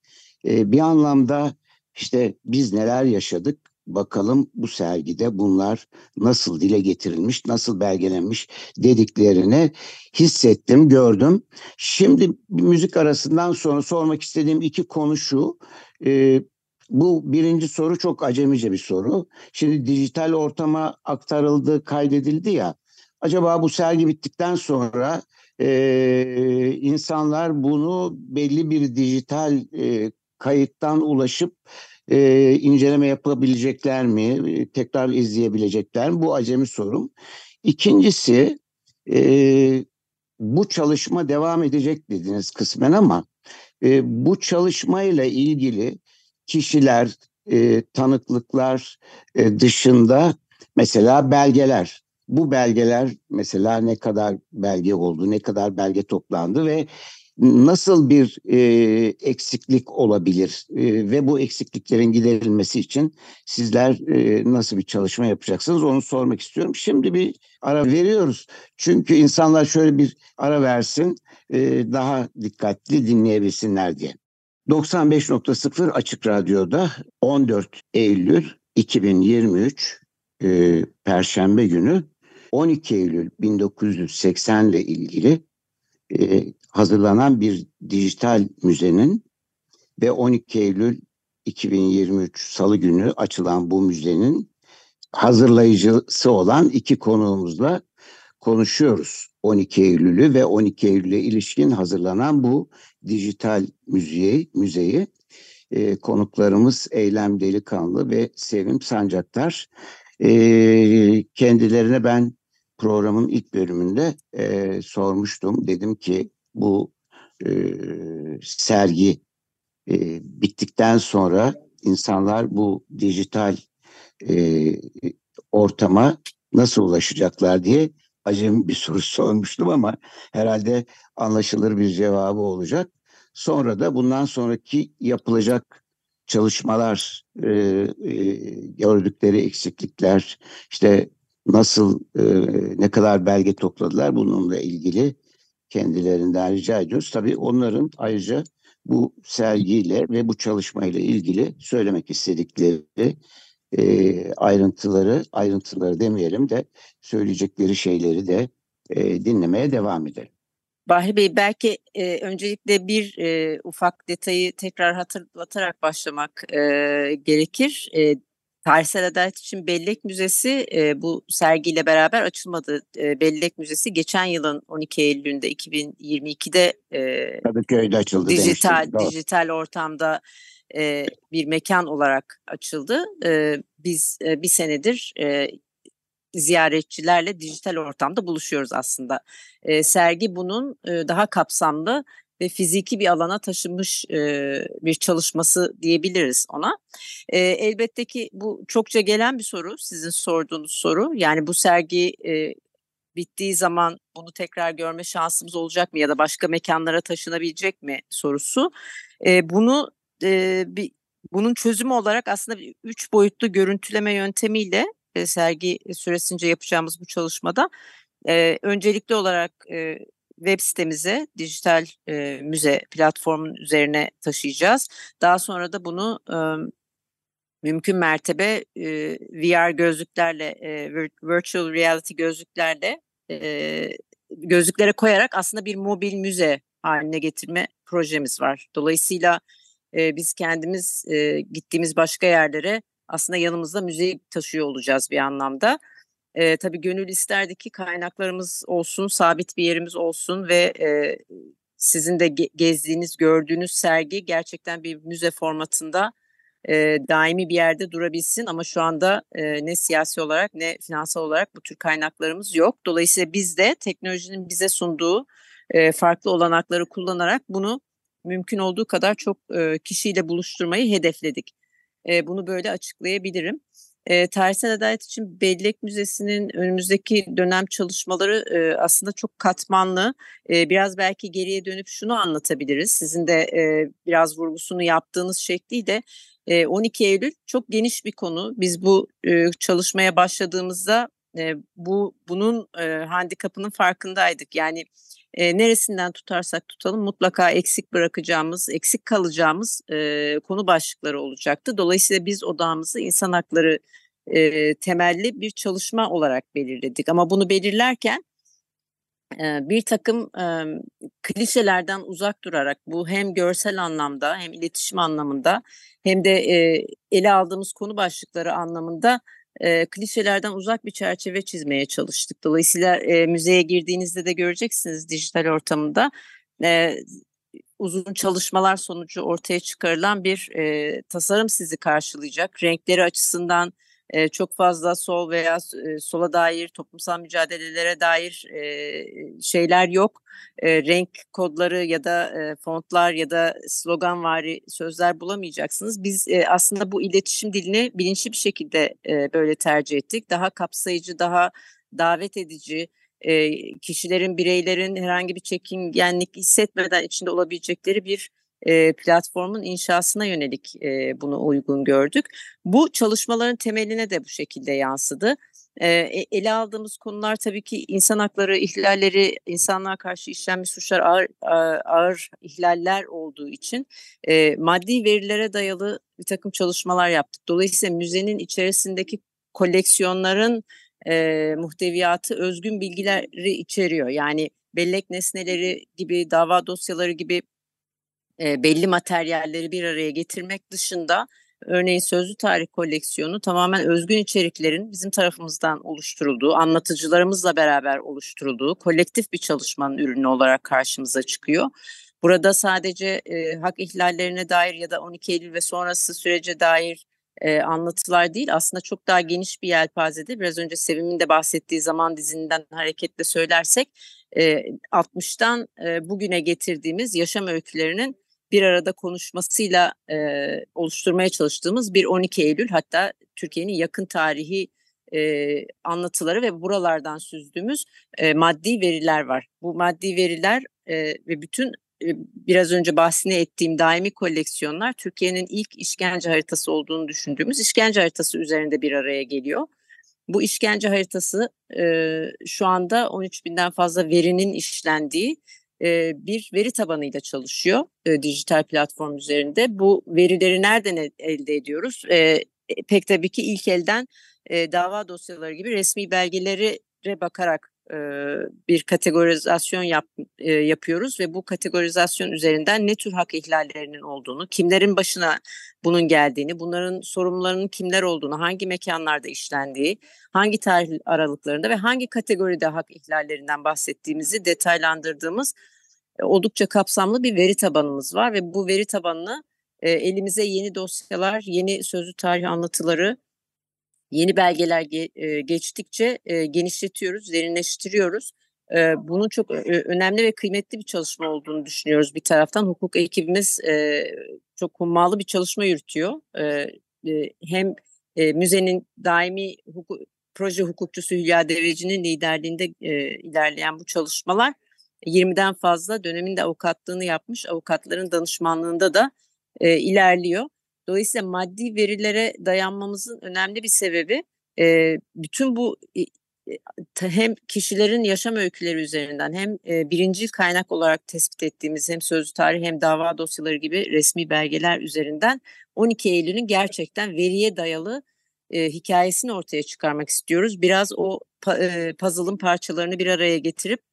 e, bir anlamda işte biz neler yaşadık bakalım bu sergide bunlar nasıl dile getirilmiş, nasıl belgelenmiş dediklerini hissettim, gördüm. Şimdi müzik arasından sonra sormak istediğim iki konu şu. E, bu birinci soru çok acemice bir soru. Şimdi dijital ortama aktarıldı, kaydedildi ya. Acaba bu sergi bittikten sonra e, insanlar bunu belli bir dijital e, kayıttan ulaşıp e, inceleme yapabilecekler mi? Tekrar izleyebilecekler mi? Bu acemi sorum. İkincisi e, bu çalışma devam edecek dediniz kısmen ama e, bu çalışmayla ilgili kişiler, e, tanıklıklar e, dışında mesela belgeler bu belgeler mesela ne kadar belge oldu, ne kadar belge toplandı ve nasıl bir e, eksiklik olabilir e, ve bu eksikliklerin giderilmesi için sizler e, nasıl bir çalışma yapacaksınız onu sormak istiyorum. Şimdi bir ara veriyoruz çünkü insanlar şöyle bir ara versin e, daha dikkatli dinleyebilsinler diye. 95.0 Açık Radyo'da 14 Eylül 2023 e, Perşembe günü 12 Eylül 1980 ile ilgili e, hazırlanan bir dijital müzenin ve 12 Eylül 2023 Salı günü açılan bu müzenin hazırlayıcısı olan iki konuğumuzla konuşuyoruz. 12 Eylül'ü ve 12 Eylül'e ilişkin hazırlanan bu dijital müzeyi, müzeyi e, konuklarımız Eylem Delikanlı ve Sevim Sancaktar. E, kendilerine ben programın ilk bölümünde e, sormuştum. Dedim ki bu e, sergi e, bittikten sonra insanlar bu dijital e, ortama nasıl ulaşacaklar diye acem bir soru sormuştum ama herhalde anlaşılır bir cevabı olacak. Sonra da bundan sonraki yapılacak çalışmalar, e, e, gördükleri eksiklikler, işte nasıl e, ne kadar belge topladılar bununla ilgili kendilerinden rica ediyoruz. Tabii onların ayrıca bu sergiyle ve bu çalışmayla ilgili söylemek istedikleri e, ayrıntıları, ayrıntıları demeyelim de söyleyecekleri şeyleri de e, dinlemeye devam edelim. Bahri Bey belki e, öncelikle bir e, ufak detayı tekrar hatırlatarak başlamak e, gerekir. E, Tarihsel Adalet için Bellek Müzesi e, bu sergiyle beraber açılmadı. E, Bellek Müzesi geçen yılın 12 Eylül'ünde 2022'de e, Kadıköy'de açıldı dijital dijital ortamda e, bir mekan olarak açıldı. E, biz e, bir senedir e, ziyaretçilerle dijital ortamda buluşuyoruz aslında. E, sergi bunun e, daha kapsamlı ve fiziki bir alana taşınmış e, bir çalışması diyebiliriz ona. E, elbette ki bu çokça gelen bir soru, sizin sorduğunuz soru. Yani bu sergi e, bittiği zaman bunu tekrar görme şansımız olacak mı ya da başka mekanlara taşınabilecek mi sorusu. E, bunu e, bir bunun çözümü olarak aslında üç boyutlu görüntüleme yöntemiyle e, sergi süresince yapacağımız bu çalışmada e, öncelikli olarak e, web sitemize dijital e, müze platformunun üzerine taşıyacağız. Daha sonra da bunu e, mümkün mertebe e, VR gözlüklerle, e, virtual reality gözlüklerle e, gözlüklere koyarak aslında bir mobil müze haline getirme projemiz var. Dolayısıyla e, biz kendimiz e, gittiğimiz başka yerlere aslında yanımızda müzeyi taşıyor olacağız bir anlamda. E, tabii gönül isterdi ki kaynaklarımız olsun, sabit bir yerimiz olsun ve e, sizin de ge- gezdiğiniz, gördüğünüz sergi gerçekten bir müze formatında e, daimi bir yerde durabilsin. Ama şu anda e, ne siyasi olarak ne finansal olarak bu tür kaynaklarımız yok. Dolayısıyla biz de teknolojinin bize sunduğu e, farklı olanakları kullanarak bunu mümkün olduğu kadar çok e, kişiyle buluşturmayı hedefledik. E, bunu böyle açıklayabilirim. E, Tarihsel Adalet için Bellek Müzesi'nin önümüzdeki dönem çalışmaları e, aslında çok katmanlı. E, biraz belki geriye dönüp şunu anlatabiliriz. Sizin de e, biraz vurgusunu yaptığınız şekliyle e, 12 Eylül çok geniş bir konu. Biz bu e, çalışmaya başladığımızda e, bu bunun e, handikapının farkındaydık. Yani e, neresinden tutarsak tutalım mutlaka eksik bırakacağımız, eksik kalacağımız e, konu başlıkları olacaktı. Dolayısıyla biz odağımızı insan hakları e, temelli bir çalışma olarak belirledik. Ama bunu belirlerken e, bir takım e, klişelerden uzak durarak bu hem görsel anlamda hem iletişim anlamında hem de e, ele aldığımız konu başlıkları anlamında e, klişelerden uzak bir çerçeve çizmeye çalıştık. Dolayısıyla e, müzeye girdiğinizde de göreceksiniz dijital ortamında e, uzun çalışmalar sonucu ortaya çıkarılan bir e, tasarım sizi karşılayacak. Renkleri açısından çok fazla sol veya sola dair toplumsal mücadelelere dair şeyler yok. Renk kodları ya da fontlar ya da sloganvari sözler bulamayacaksınız. Biz aslında bu iletişim dilini bilinçli bir şekilde böyle tercih ettik. Daha kapsayıcı, daha davet edici, kişilerin, bireylerin herhangi bir çekingenlik hissetmeden içinde olabilecekleri bir platformun inşasına yönelik bunu uygun gördük. Bu çalışmaların temeline de bu şekilde yansıdı. E, ele aldığımız konular tabii ki insan hakları ihlalleri, insanlığa karşı işlenmiş suçlar ağır, ağır ihlaller olduğu için maddi verilere dayalı bir takım çalışmalar yaptık. Dolayısıyla müzenin içerisindeki koleksiyonların e, muhteviyatı özgün bilgileri içeriyor. Yani bellek nesneleri gibi, dava dosyaları gibi e, belli materyalleri bir araya getirmek dışında örneğin sözlü tarih koleksiyonu tamamen özgün içeriklerin bizim tarafımızdan oluşturulduğu, anlatıcılarımızla beraber oluşturulduğu kolektif bir çalışmanın ürünü olarak karşımıza çıkıyor. Burada sadece e, hak ihlallerine dair ya da 12 Eylül ve sonrası sürece dair e, anlatılar değil aslında çok daha geniş bir yelpazede biraz önce Sevim'in de bahsettiği zaman dizinden hareketle söylersek e, 60'tan e, bugüne getirdiğimiz yaşam öykülerinin bir arada konuşmasıyla e, oluşturmaya çalıştığımız bir 12 Eylül hatta Türkiye'nin yakın tarihi e, anlatıları ve buralardan süzdüğümüz e, maddi veriler var. Bu maddi veriler e, ve bütün biraz önce bahsini ettiğim daimi koleksiyonlar Türkiye'nin ilk işkence haritası olduğunu düşündüğümüz işkence haritası üzerinde bir araya geliyor. Bu işkence haritası e, şu anda 13 binden fazla verinin işlendiği e, bir veri tabanıyla çalışıyor e, dijital platform üzerinde. Bu verileri nereden elde ediyoruz? E, pek tabii ki ilk elden e, dava dosyaları gibi resmi belgelere bakarak bir kategorizasyon yap, yapıyoruz ve bu kategorizasyon üzerinden ne tür hak ihlallerinin olduğunu, kimlerin başına bunun geldiğini, bunların sorumlularının kimler olduğunu, hangi mekanlarda işlendiği, hangi tarih aralıklarında ve hangi kategoride hak ihlallerinden bahsettiğimizi detaylandırdığımız oldukça kapsamlı bir veri tabanımız var ve bu veri tabanını elimize yeni dosyalar, yeni sözlü tarih anlatıları, yeni belgeler ge, e, geçtikçe e, genişletiyoruz, derinleştiriyoruz. E, bunun çok e, önemli ve kıymetli bir çalışma olduğunu düşünüyoruz bir taraftan. Hukuk ekibimiz e, çok hummalı bir çalışma yürütüyor. E, e, hem e, müzenin daimi hukuk, proje hukukçusu Hülya Deveci'nin liderliğinde e, ilerleyen bu çalışmalar 20'den fazla döneminde avukatlığını yapmış avukatların danışmanlığında da e, ilerliyor. Dolayısıyla maddi verilere dayanmamızın önemli bir sebebi e, bütün bu e, hem kişilerin yaşam öyküleri üzerinden hem e, birincil kaynak olarak tespit ettiğimiz hem sözlü tarih hem dava dosyaları gibi resmi belgeler üzerinden 12 Eylül'ün gerçekten veriye dayalı e, hikayesini ortaya çıkarmak istiyoruz. Biraz o e, puzzle'ın parçalarını bir araya getirip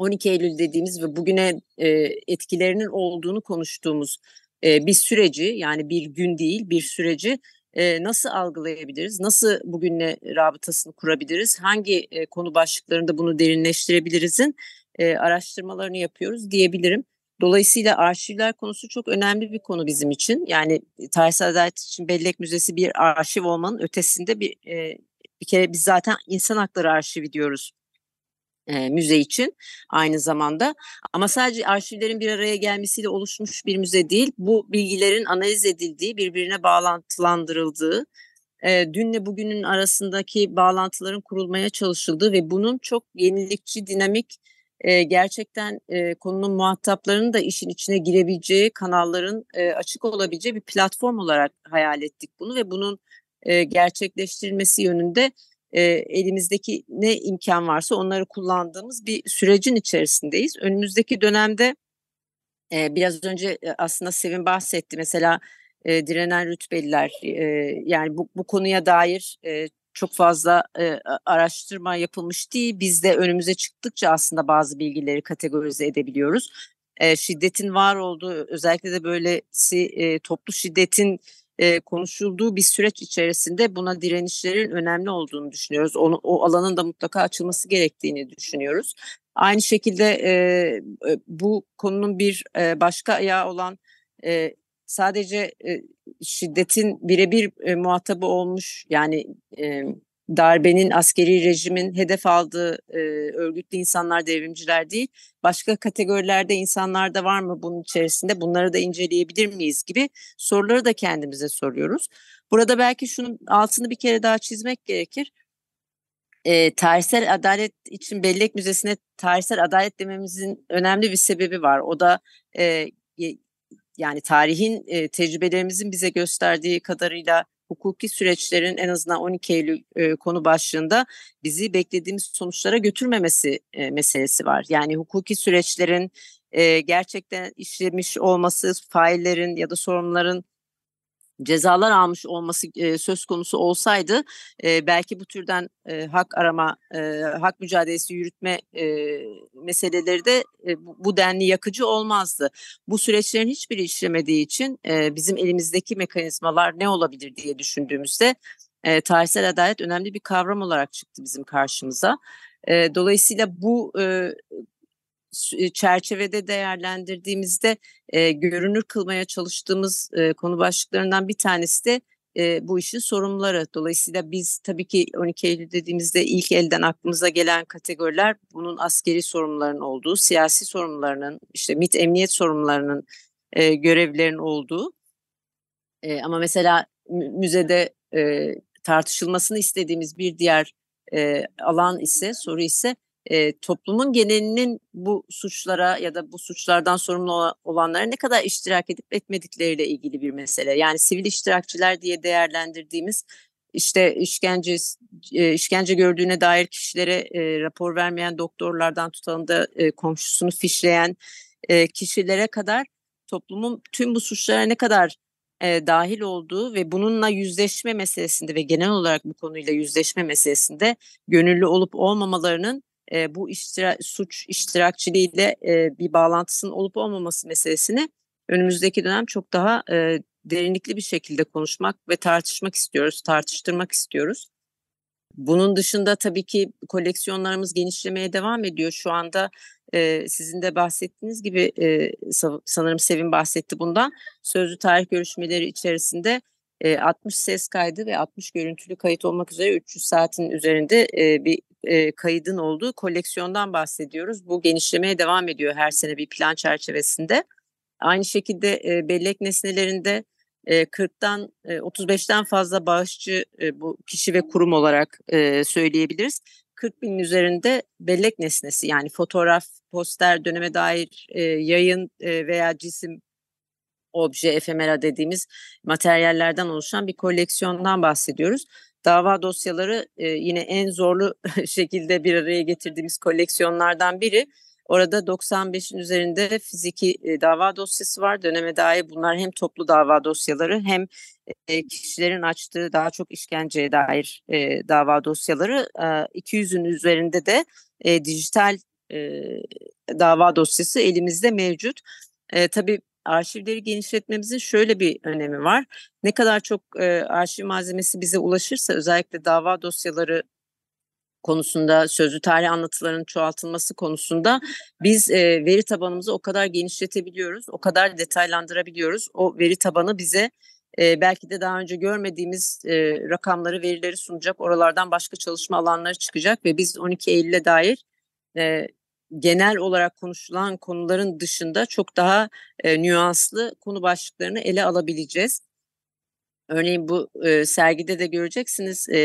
12 Eylül dediğimiz ve bugüne e, etkilerinin olduğunu konuştuğumuz e, bir süreci yani bir gün değil bir süreci e, nasıl algılayabiliriz? Nasıl bugünle rabıtasını kurabiliriz? Hangi e, konu başlıklarında bunu derinleştirebilirizin e, araştırmalarını yapıyoruz diyebilirim. Dolayısıyla arşivler konusu çok önemli bir konu bizim için. Yani Tarihsel Adalet için Bellek Müzesi bir arşiv olmanın ötesinde bir e, bir kere biz zaten insan hakları arşivi diyoruz e, müze için aynı zamanda. Ama sadece arşivlerin bir araya gelmesiyle oluşmuş bir müze değil. Bu bilgilerin analiz edildiği, birbirine bağlantılandırıldığı, e, dünle bugünün arasındaki bağlantıların kurulmaya çalışıldığı ve bunun çok yenilikçi, dinamik, e, gerçekten e, konunun muhataplarının da işin içine girebileceği kanalların e, açık olabileceği bir platform olarak hayal ettik bunu ve bunun e, gerçekleştirilmesi yönünde e, elimizdeki ne imkan varsa onları kullandığımız bir sürecin içerisindeyiz. Önümüzdeki dönemde e, biraz önce aslında Sevin bahsetti mesela e, direnen rütbeliler e, yani bu, bu konuya dair e, çok fazla e, araştırma yapılmış değil. Biz de önümüze çıktıkça aslında bazı bilgileri kategorize edebiliyoruz. E, şiddetin var olduğu özellikle de böylesi e, toplu şiddetin e, konuşulduğu bir süreç içerisinde buna direnişlerin önemli olduğunu düşünüyoruz. Onu, o alanın da mutlaka açılması gerektiğini düşünüyoruz. Aynı şekilde e, bu konunun bir e, başka ayağı olan e, sadece e, şiddetin birebir e, muhatabı olmuş yani e, darbenin askeri rejimin hedef aldığı e, örgütlü insanlar devrimciler değil başka kategorilerde insanlar da var mı bunun içerisinde bunları da inceleyebilir miyiz gibi soruları da kendimize soruyoruz. Burada belki şunun altını bir kere daha çizmek gerekir. E, tarihsel adalet için Bellek Müzesi'ne tarihsel adalet dememizin önemli bir sebebi var. O da e, yani tarihin e, tecrübelerimizin bize gösterdiği kadarıyla hukuki süreçlerin en azından 12 Eylül e, konu başlığında bizi beklediğimiz sonuçlara götürmemesi e, meselesi var. Yani hukuki süreçlerin e, gerçekten işlemiş olması, faillerin ya da sorunların cezalar almış olması e, söz konusu olsaydı e, belki bu türden e, hak arama, e, hak mücadelesi yürütme e, meseleleri de e, bu, denli yakıcı olmazdı. Bu süreçlerin hiçbiri işlemediği için e, bizim elimizdeki mekanizmalar ne olabilir diye düşündüğümüzde e, tarihsel adalet önemli bir kavram olarak çıktı bizim karşımıza. E, dolayısıyla bu e, çerçevede değerlendirdiğimizde e, görünür kılmaya çalıştığımız e, konu başlıklarından bir tanesi de e, bu işin sorumluları. Dolayısıyla biz tabii ki 12 Eylül dediğimizde ilk elden aklımıza gelen kategoriler bunun askeri sorumluların olduğu, siyasi sorumlularının, işte MİT emniyet sorumlularının e, görevlerin olduğu. E, ama mesela müzede e, tartışılmasını istediğimiz bir diğer e, alan ise, soru ise e, toplumun genelinin bu suçlara ya da bu suçlardan sorumlu olanlara ne kadar iştirak edip etmedikleriyle ilgili bir mesele. Yani sivil iştirakçılar diye değerlendirdiğimiz işte işkence e, işkence gördüğüne dair kişilere e, rapor vermeyen doktorlardan tutalım da e, komşusunu fişleyen e, kişilere kadar toplumun tüm bu suçlara ne kadar e, dahil olduğu ve bununla yüzleşme meselesinde ve genel olarak bu konuyla yüzleşme meselesinde gönüllü olup olmamalarının e, bu iştira suç iştirakçiliğiyle e, bir bağlantısının olup olmaması meselesini önümüzdeki dönem çok daha e, derinlikli bir şekilde konuşmak ve tartışmak istiyoruz, tartıştırmak istiyoruz. Bunun dışında tabii ki koleksiyonlarımız genişlemeye devam ediyor. Şu anda e, sizin de bahsettiğiniz gibi e, sanırım Sevin bahsetti bundan. Sözlü tarih görüşmeleri içerisinde e, 60 ses kaydı ve 60 görüntülü kayıt olmak üzere 300 saatin üzerinde e, bir e, kaydın olduğu koleksiyondan bahsediyoruz. Bu genişlemeye devam ediyor her sene bir plan çerçevesinde. Aynı şekilde e, bellek nesnelerinde e, 40'tan e, 35'ten fazla bağışçı e, bu kişi ve kurum olarak e, söyleyebiliriz. 40 binin üzerinde bellek nesnesi yani fotoğraf, poster, döneme dair e, yayın e, veya cisim obje, efemera dediğimiz materyallerden oluşan bir koleksiyondan bahsediyoruz. Dava dosyaları e, yine en zorlu şekilde bir araya getirdiğimiz koleksiyonlardan biri. Orada 95'in üzerinde fiziki e, dava dosyası var. Döneme dair bunlar hem toplu dava dosyaları hem e, kişilerin açtığı daha çok işkenceye dair e, dava dosyaları. E, 200'ün üzerinde de e, dijital e, dava dosyası elimizde mevcut. E, tabii arşivleri genişletmemizin şöyle bir önemi var. Ne kadar çok e, arşiv malzemesi bize ulaşırsa özellikle dava dosyaları konusunda sözlü tarih anlatılarının çoğaltılması konusunda biz e, veri tabanımızı o kadar genişletebiliyoruz, o kadar detaylandırabiliyoruz. O veri tabanı bize e, belki de daha önce görmediğimiz e, rakamları, verileri sunacak. Oralardan başka çalışma alanları çıkacak ve biz 12 Eylül'e dair e, genel olarak konuşulan konuların dışında çok daha e, nüanslı konu başlıklarını ele alabileceğiz. Örneğin bu e, sergide de göreceksiniz e,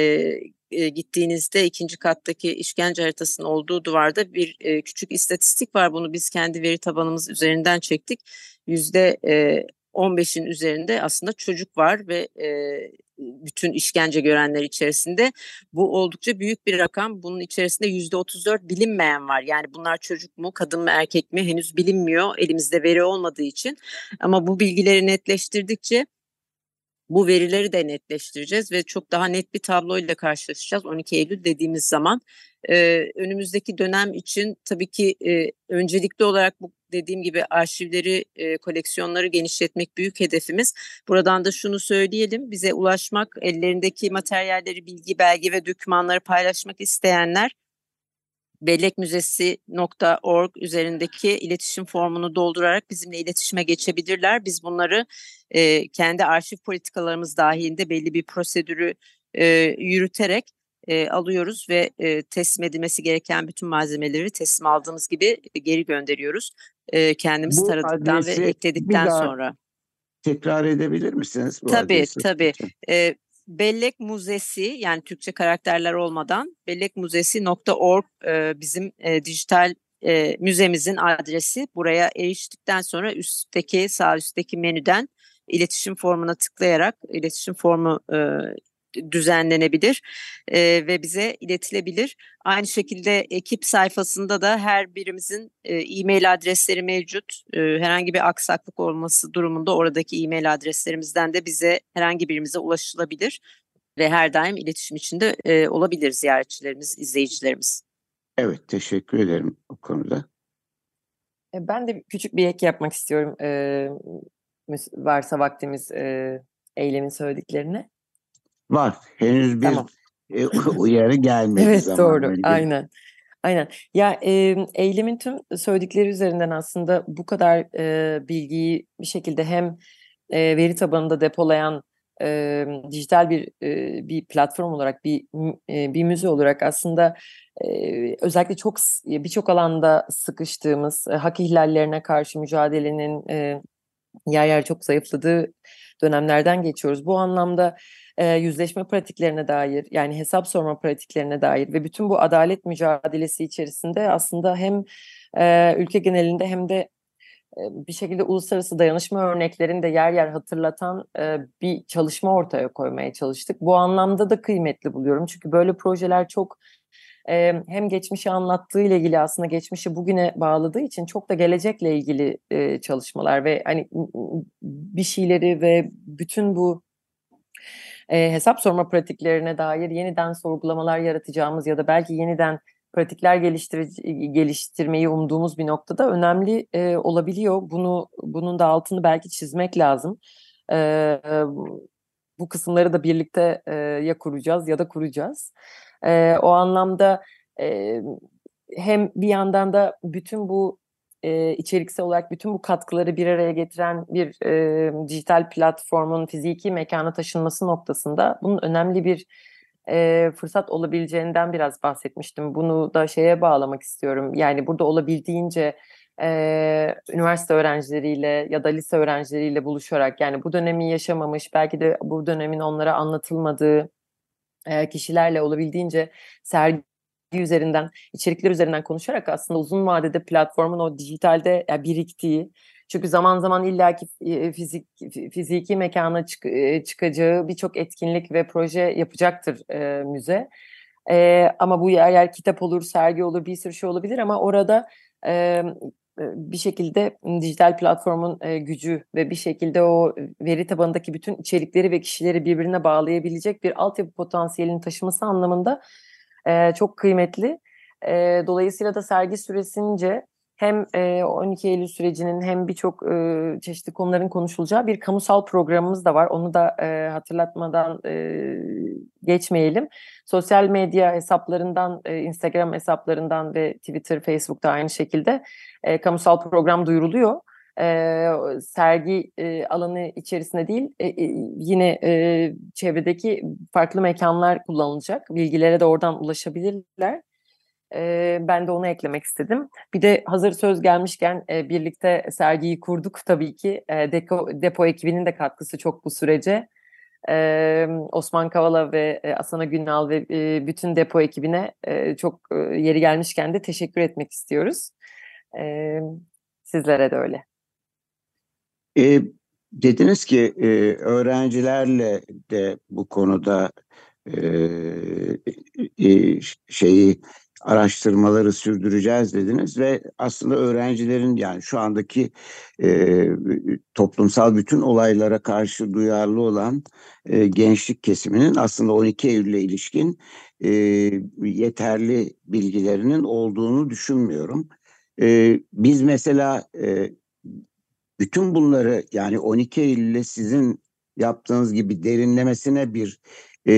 e, gittiğinizde ikinci kattaki işkence haritasının olduğu duvarda bir e, küçük istatistik var. Bunu biz kendi veri tabanımız üzerinden çektik. Yüzde e, 15'in üzerinde aslında çocuk var ve e, bütün işkence görenler içerisinde bu oldukça büyük bir rakam. Bunun içerisinde yüzde 34 bilinmeyen var. Yani bunlar çocuk mu, kadın mı, erkek mi henüz bilinmiyor elimizde veri olmadığı için. Ama bu bilgileri netleştirdikçe bu verileri de netleştireceğiz ve çok daha net bir tabloyla karşılaşacağız 12 Eylül dediğimiz zaman. Ee, önümüzdeki dönem için tabii ki e, öncelikli olarak bu dediğim gibi arşivleri, e, koleksiyonları genişletmek büyük hedefimiz. Buradan da şunu söyleyelim, bize ulaşmak, ellerindeki materyalleri, bilgi, belge ve dokümanları paylaşmak isteyenler bellekmüzesi.org üzerindeki iletişim formunu doldurarak bizimle iletişime geçebilirler. Biz bunları e, kendi arşiv politikalarımız dahilinde belli bir prosedürü e, yürüterek e, alıyoruz ve e, teslim edilmesi gereken bütün malzemeleri teslim aldığımız gibi geri gönderiyoruz. E, kendimiz bu taradıktan ve ekledikten sonra. Tekrar edebilir misiniz? Bu tabii adresi? tabii. E, Bellek Muzesi yani Türkçe karakterler olmadan bellekmuzesi.org e, bizim e, dijital e, müzemizin adresi. Buraya eriştikten sonra üstteki sağ üstteki menüden iletişim formuna tıklayarak iletişim formu e, düzenlenebilir e, ve bize iletilebilir. Aynı şekilde ekip sayfasında da her birimizin e-mail adresleri mevcut. E, herhangi bir aksaklık olması durumunda oradaki e-mail adreslerimizden de bize herhangi birimize ulaşılabilir ve her daim iletişim içinde e, olabilir ziyaretçilerimiz, izleyicilerimiz. Evet, teşekkür ederim o konuda. E, ben de küçük bir ek yapmak istiyorum. E, varsa vaktimiz e, eylemin söylediklerine. Var. Henüz bir tamam. e, uyarı gelmedi. evet doğru. Önce. Aynen. Aynen. Ya e, eylemin tüm söyledikleri üzerinden aslında bu kadar e, bilgiyi bir şekilde hem e, veri tabanında depolayan e, dijital bir e, bir platform olarak bir e, bir müze olarak aslında e, özellikle çok birçok alanda sıkıştığımız e, hak ihlallerine karşı mücadelenin e, yer yer çok zayıfladığı dönemlerden geçiyoruz. Bu anlamda e, yüzleşme pratiklerine dair yani hesap sorma pratiklerine dair ve bütün bu adalet mücadelesi içerisinde aslında hem e, ülke genelinde hem de bir şekilde uluslararası dayanışma örneklerini de yer yer hatırlatan bir çalışma ortaya koymaya çalıştık. Bu anlamda da kıymetli buluyorum. Çünkü böyle projeler çok hem geçmişi anlattığı ile ilgili aslında geçmişi bugüne bağladığı için çok da gelecekle ilgili çalışmalar ve hani bir şeyleri ve bütün bu hesap sorma pratiklerine dair yeniden sorgulamalar yaratacağımız ya da belki yeniden pratikler geliştir geliştirmeyi umduğumuz bir noktada önemli e, olabiliyor. Bunu bunun da altını belki çizmek lazım. E, bu kısımları da birlikte e, ya kuracağız ya da kuracağız. E, o anlamda e, hem bir yandan da bütün bu e, içeriksel olarak bütün bu katkıları bir araya getiren bir e, dijital platformun fiziki mekana taşınması noktasında bunun önemli bir e, fırsat olabileceğinden biraz bahsetmiştim. Bunu da şeye bağlamak istiyorum. Yani burada olabildiğince e, üniversite öğrencileriyle ya da lise öğrencileriyle buluşarak yani bu dönemi yaşamamış belki de bu dönemin onlara anlatılmadığı e, kişilerle olabildiğince sergi üzerinden, içerikler üzerinden konuşarak aslında uzun vadede platformun o dijitalde yani biriktiği çünkü zaman zaman illaki fizik fiziki mekana çık, çıkacağı birçok etkinlik ve proje yapacaktır e, müze. E, ama bu yer yer kitap olur, sergi olur, bir sürü şey olabilir ama orada e, bir şekilde dijital platformun e, gücü ve bir şekilde o veri tabanındaki bütün içerikleri ve kişileri birbirine bağlayabilecek bir altyapı potansiyelini taşıması anlamında e, çok kıymetli. E, dolayısıyla da sergi süresince hem 12 Eylül sürecinin hem birçok çeşitli konuların konuşulacağı bir kamusal programımız da var. Onu da hatırlatmadan geçmeyelim. Sosyal medya hesaplarından, Instagram hesaplarından ve Twitter, Facebook'ta aynı şekilde kamusal program duyuruluyor. Sergi alanı içerisinde değil yine çevredeki farklı mekanlar kullanılacak. Bilgilere de oradan ulaşabilirler. E, ben de onu eklemek istedim. Bir de hazır söz gelmişken e, birlikte sergiyi kurduk tabii ki. E, Depo, Depo ekibinin de katkısı çok bu sürece. E, Osman Kavala ve e, Asana Günal ve e, bütün Depo ekibine e, çok e, yeri gelmişken de teşekkür etmek istiyoruz. E, sizlere de öyle. E, dediniz ki e, öğrencilerle de bu konuda e, e, şeyi araştırmaları sürdüreceğiz dediniz ve aslında öğrencilerin yani şu andaki e, toplumsal bütün olaylara karşı duyarlı olan e, gençlik kesiminin aslında 12 Eylül'e ilişkin e, yeterli bilgilerinin olduğunu düşünmüyorum. E, biz mesela e, bütün bunları yani 12 Eylül'e sizin yaptığınız gibi derinlemesine bir e,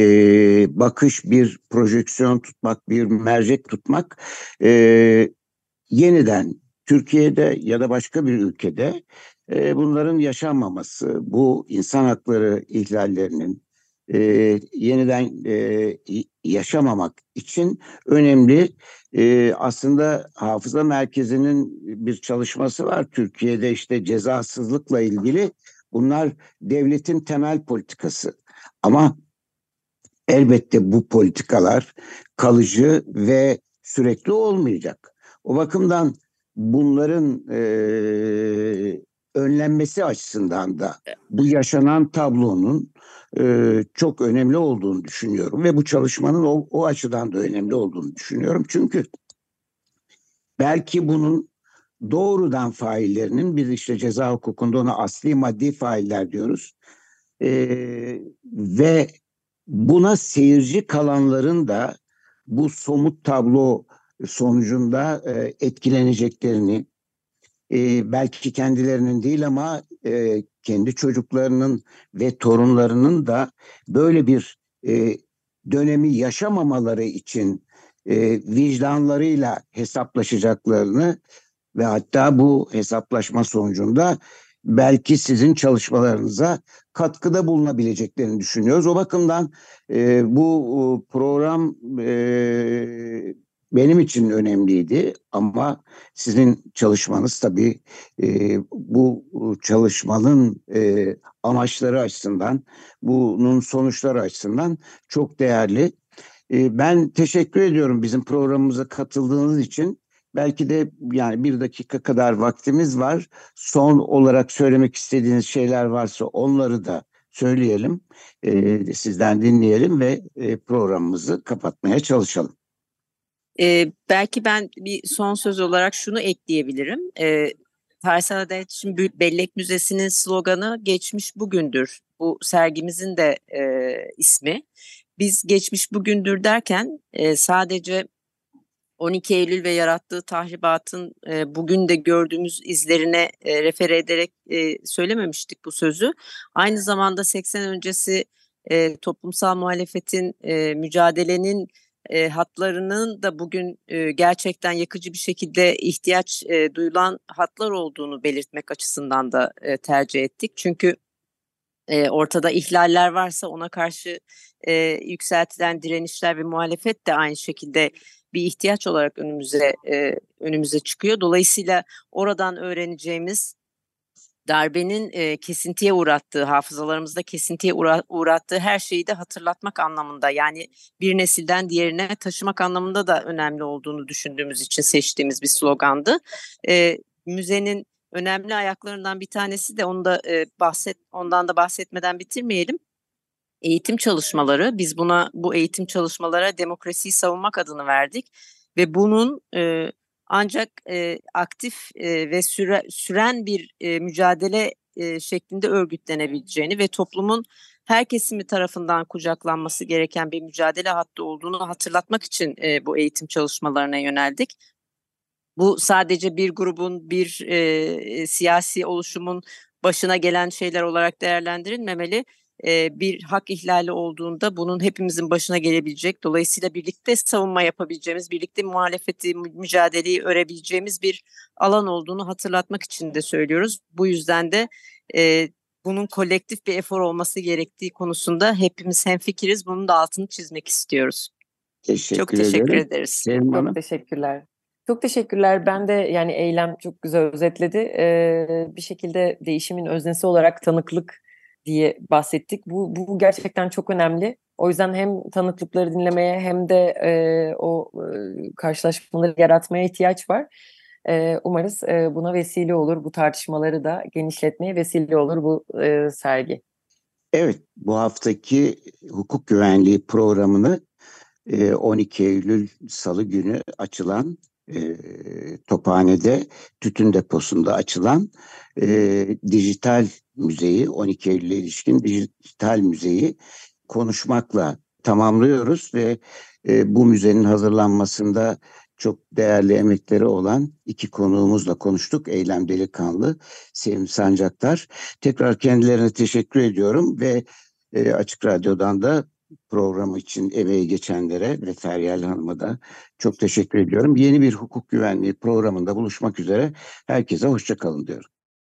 bakış, bir projeksiyon tutmak, bir mercek tutmak e, yeniden Türkiye'de ya da başka bir ülkede e, bunların yaşanmaması, bu insan hakları ihlallerinin e, yeniden e, yaşamamak için önemli. E, aslında Hafıza Merkezi'nin bir çalışması var Türkiye'de işte cezasızlıkla ilgili. Bunlar devletin temel politikası. Ama elbette bu politikalar kalıcı ve sürekli olmayacak. O bakımdan bunların e, önlenmesi açısından da bu yaşanan tablonun e, çok önemli olduğunu düşünüyorum ve bu çalışmanın o, o açıdan da önemli olduğunu düşünüyorum. Çünkü belki bunun doğrudan faillerinin biz işte ceza hukukunda ona asli maddi failler diyoruz. E, ve buna seyirci kalanların da bu somut tablo sonucunda e, etkileneceklerini e, belki kendilerinin değil ama e, kendi çocuklarının ve torunlarının da böyle bir e, dönemi yaşamamaları için e, vicdanlarıyla hesaplaşacaklarını ve hatta bu hesaplaşma sonucunda belki sizin çalışmalarınıza katkıda bulunabileceklerini düşünüyoruz. O bakımdan e, bu program e, benim için önemliydi ama sizin çalışmanız tabii e, bu çalışmanın e, amaçları açısından, bunun sonuçları açısından çok değerli. E, ben teşekkür ediyorum bizim programımıza katıldığınız için. Belki de yani bir dakika kadar vaktimiz var. Son olarak söylemek istediğiniz şeyler varsa onları da söyleyelim. E, sizden dinleyelim ve e, programımızı kapatmaya çalışalım. E, belki ben bir son söz olarak şunu ekleyebilirim. E, Tarihsel Adalet için Bellek Müzesi'nin sloganı geçmiş bugündür. Bu sergimizin de e, ismi. Biz geçmiş bugündür derken e, sadece 12 Eylül ve yarattığı tahribatın e, bugün de gördüğümüz izlerine e, refere ederek e, söylememiştik bu sözü. Aynı zamanda 80 öncesi e, toplumsal muhalefetin, e, mücadelenin e, hatlarının da bugün e, gerçekten yakıcı bir şekilde ihtiyaç e, duyulan hatlar olduğunu belirtmek açısından da e, tercih ettik. Çünkü e, ortada ihlaller varsa ona karşı e, yükseltilen direnişler ve muhalefet de aynı şekilde bir ihtiyaç olarak önümüze e, önümüze çıkıyor. Dolayısıyla oradan öğreneceğimiz darbenin e, kesintiye uğrattığı, hafızalarımızda kesintiye uğra- uğrattığı her şeyi de hatırlatmak anlamında yani bir nesilden diğerine taşımak anlamında da önemli olduğunu düşündüğümüz için seçtiğimiz bir slogandı. E, müzenin önemli ayaklarından bir tanesi de onu da e, bahset ondan da bahsetmeden bitirmeyelim. Eğitim çalışmaları. Biz buna bu eğitim çalışmalara demokrasiyi savunmak adını verdik ve bunun e, ancak e, aktif e, ve süre, süren bir e, mücadele e, şeklinde örgütlenebileceğini ve toplumun her kesimi tarafından kucaklanması gereken bir mücadele hattı olduğunu hatırlatmak için e, bu eğitim çalışmalarına yöneldik. Bu sadece bir grubun, bir e, siyasi oluşumun başına gelen şeyler olarak değerlendirilmemeli e, bir hak ihlali olduğunda bunun hepimizin başına gelebilecek. Dolayısıyla birlikte savunma yapabileceğimiz, birlikte muhalefeti, mücadeleyi örebileceğimiz bir alan olduğunu hatırlatmak için de söylüyoruz. Bu yüzden de e, bunun kolektif bir efor olması gerektiği konusunda hepimiz hemfikiriz. Bunun da altını çizmek istiyoruz. Teşekkür çok teşekkür ederim. ederiz. Çok teşekkürler. Çok teşekkürler. Ben de yani eylem çok güzel özetledi. Ee, bir şekilde değişimin öznesi olarak tanıklık diye bahsettik. Bu, bu gerçekten çok önemli. O yüzden hem tanıklıkları dinlemeye hem de e, o e, karşılaşmaları yaratmaya ihtiyaç var. E, umarız e, buna vesile olur. Bu tartışmaları da genişletmeye vesile olur bu e, sergi. Evet, bu haftaki hukuk güvenliği programını 12 Eylül Salı günü açılan e, Tophane'de tütün deposunda açılan e, dijital müzeyi 12 Eylül'e ilişkin dijital müzeyi konuşmakla tamamlıyoruz ve e, bu müzenin hazırlanmasında çok değerli emekleri olan iki konuğumuzla konuştuk. Eylem Delikanlı, Sevim Sancaktar. Tekrar kendilerine teşekkür ediyorum ve e, Açık Radyo'dan da programı için emeği geçenlere ve Feryal Hanım'a da çok teşekkür ediyorum. Yeni bir hukuk güvenliği programında buluşmak üzere. Herkese hoşçakalın diyorum.